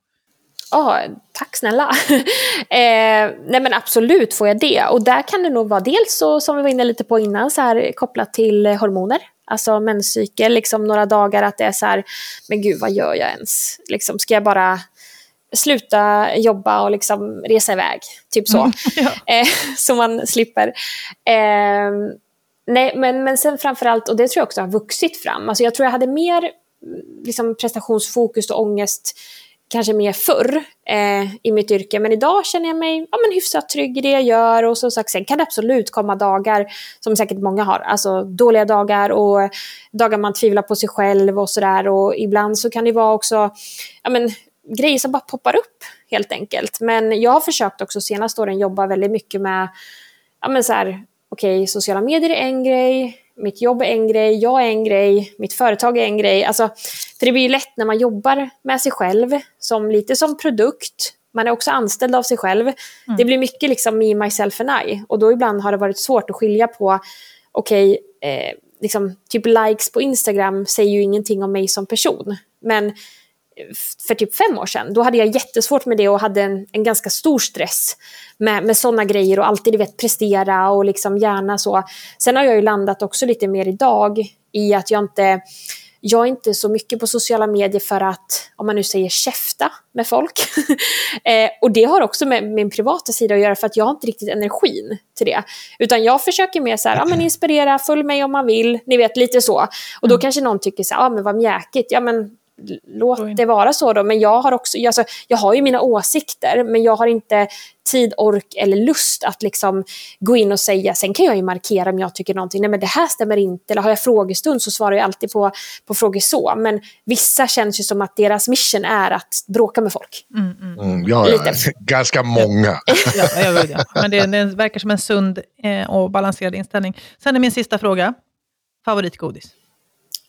Oh, tack snälla. [laughs] eh, nej men absolut får jag det. Och där kan det nog vara dels så, som vi var inne lite på innan, så här, kopplat till hormoner. Alltså menscykel, liksom några dagar att det är så här, men gud vad gör jag ens? Liksom, ska jag bara sluta jobba och liksom resa iväg? Typ så. Mm, [laughs] ja. eh, [laughs] så man slipper. Eh, Nej, men, men sen framförallt, och det tror jag också har vuxit fram. Alltså jag tror jag hade mer mm, liksom, prestationsfokus och ångest kanske mer förr eh, i mitt yrke. Men idag känner jag mig ja, men hyfsat trygg i det jag gör. Och som sagt, sen kan det absolut komma dagar, som säkert många har, alltså dåliga dagar och dagar man tvivlar på sig själv och sådär. Och ibland så kan det vara också ja, men, grejer som bara poppar upp helt enkelt. Men jag har försökt också senaste åren jobba väldigt mycket med ja, men så här, okej, okay, sociala medier är en grej, mitt jobb är en grej, jag är en grej, mitt företag är en grej. Alltså, för det blir ju lätt när man jobbar med sig själv, som, lite som produkt, man är också anställd av sig själv. Mm. Det blir mycket liksom me, myself and I. Och då ibland har det varit svårt att skilja på, okej, okay, eh, liksom, typ likes på Instagram säger ju ingenting om mig som person. Men för typ fem år sedan, då hade jag jättesvårt med det och hade en, en ganska stor stress med, med sådana grejer och alltid vet, prestera och liksom gärna så. Sen har jag ju landat också lite mer idag i att jag inte jag är inte så mycket på sociala medier för att, om man nu säger käfta med folk. [laughs] eh, och det har också med min privata sida att göra för att jag har inte riktigt energin till det. Utan jag försöker mer så här, ja men inspirera, följ mig om man vill, ni vet lite så. Och då mm. kanske någon tycker så här, ja men vad mjäkigt, ja men låt det vara så då. Men jag har också, alltså, jag har ju mina åsikter, men jag har inte tid, ork eller lust att liksom gå in och säga, sen kan jag ju markera om jag tycker någonting, nej men det här stämmer inte, eller har jag frågestund så svarar jag alltid på, på frågor så, men vissa känns ju som att deras mission är att bråka med folk. Mm, mm. Mm, ja, ja, [laughs] ganska många. ja, [laughs] jag vet, ja. Men det, det verkar som en sund eh, och balanserad inställning. Sen är min sista fråga, favoritgodis?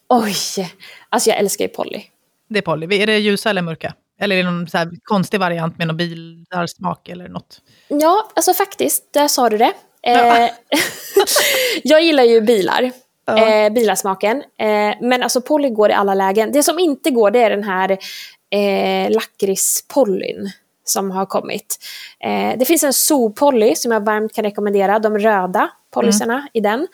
Oj, alltså jag älskar ju Polly. Det är Polly. Är det ljusa eller mörka? Eller är det någon så konstig variant med någon bilarsmak eller något? Ja, alltså faktiskt, där sa du det. Eh, [laughs] jag gillar ju bilar. Ja. Eh, bilarsmaken. Eh, men alltså Polly går i alla lägen. Det som inte går det är den här eh, lakritspollyn som har kommit. Eh, det finns en zoo-polly som jag varmt kan rekommendera, de röda pollysarna mm. i den.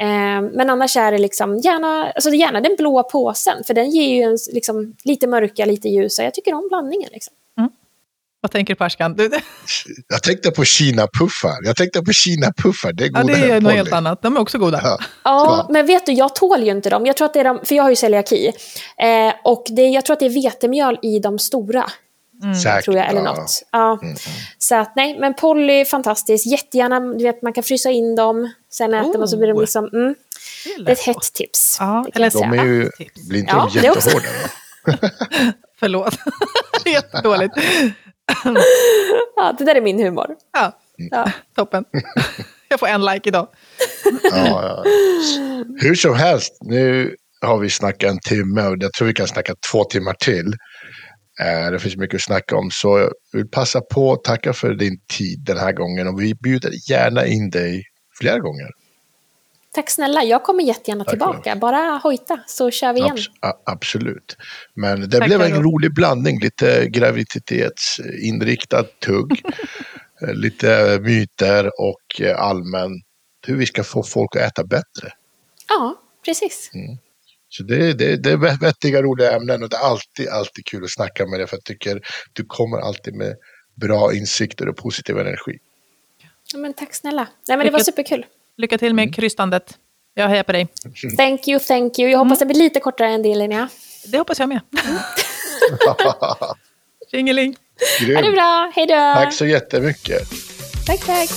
Eh, men annars är det liksom gärna, alltså gärna den blåa påsen, för den ger ju en, liksom, lite mörka, lite ljusa. Jag tycker om blandningen. Liksom. Mm. Vad tänker du på Ashkan? [laughs] Jag tänkte på Kina-puffar. Jag tänkte på Kina-puffar. Det är goda. Ja, det är något helt annat. De är också goda. Ja. ja, men vet du, jag tål ju inte dem. Jag tror att det är de, för jag har ju celiaki. Eh, och det, jag tror att det är vetemjöl i de stora. Mm. Säkert, tror jag, eller ja. något. Ja. Mm. Så att nej, men Polly, fantastiskt. Jättegärna, du vet, man kan frysa in dem, sen äter man så blir de oh. liksom... Mm. Det är ett hett tips. Ja, eller de är ju, blir inte ja, de jättehårda då? [laughs] Förlåt, [laughs] jättedåligt. ja, det där är min humor. Ja, ja. toppen. Jag får en like idag. ja, ja. Hur som helst, nu har vi snackat en timme och jag tror vi kan snacka två timmar till. Eh, det finns mycket att snacka om, så jag vill passa på att tacka för din tid den här gången och vi bjuder gärna in dig flera gånger. Tack snälla, jag kommer jättegärna Tack tillbaka. Bara hojta så kör vi igen. Abs absolut. Men det Tack blev en rolig blandning, lite graviditetsinriktad tugg, [laughs] eh, lite myter och eh, allmän hur vi ska få folk att äta bättre. Ja, precis. Mm. Så det, det, det är vettiga, roliga ämnen och det är alltid, alltid kul att snacka med dig för jag tycker du kommer alltid med bra insikter och positiv energi. Men tack snälla. Nej, men det var Lycka- superkul. Lycka till med krystandet. Jag hejar på dig. [laughs] Thank you, thank you. Jag hoppas det blir lite kortare än din Linnea. Det hoppas jag med. [laughs] Tjingeling! Ha det bra, hej då! Tack så jättemycket. tack. tack.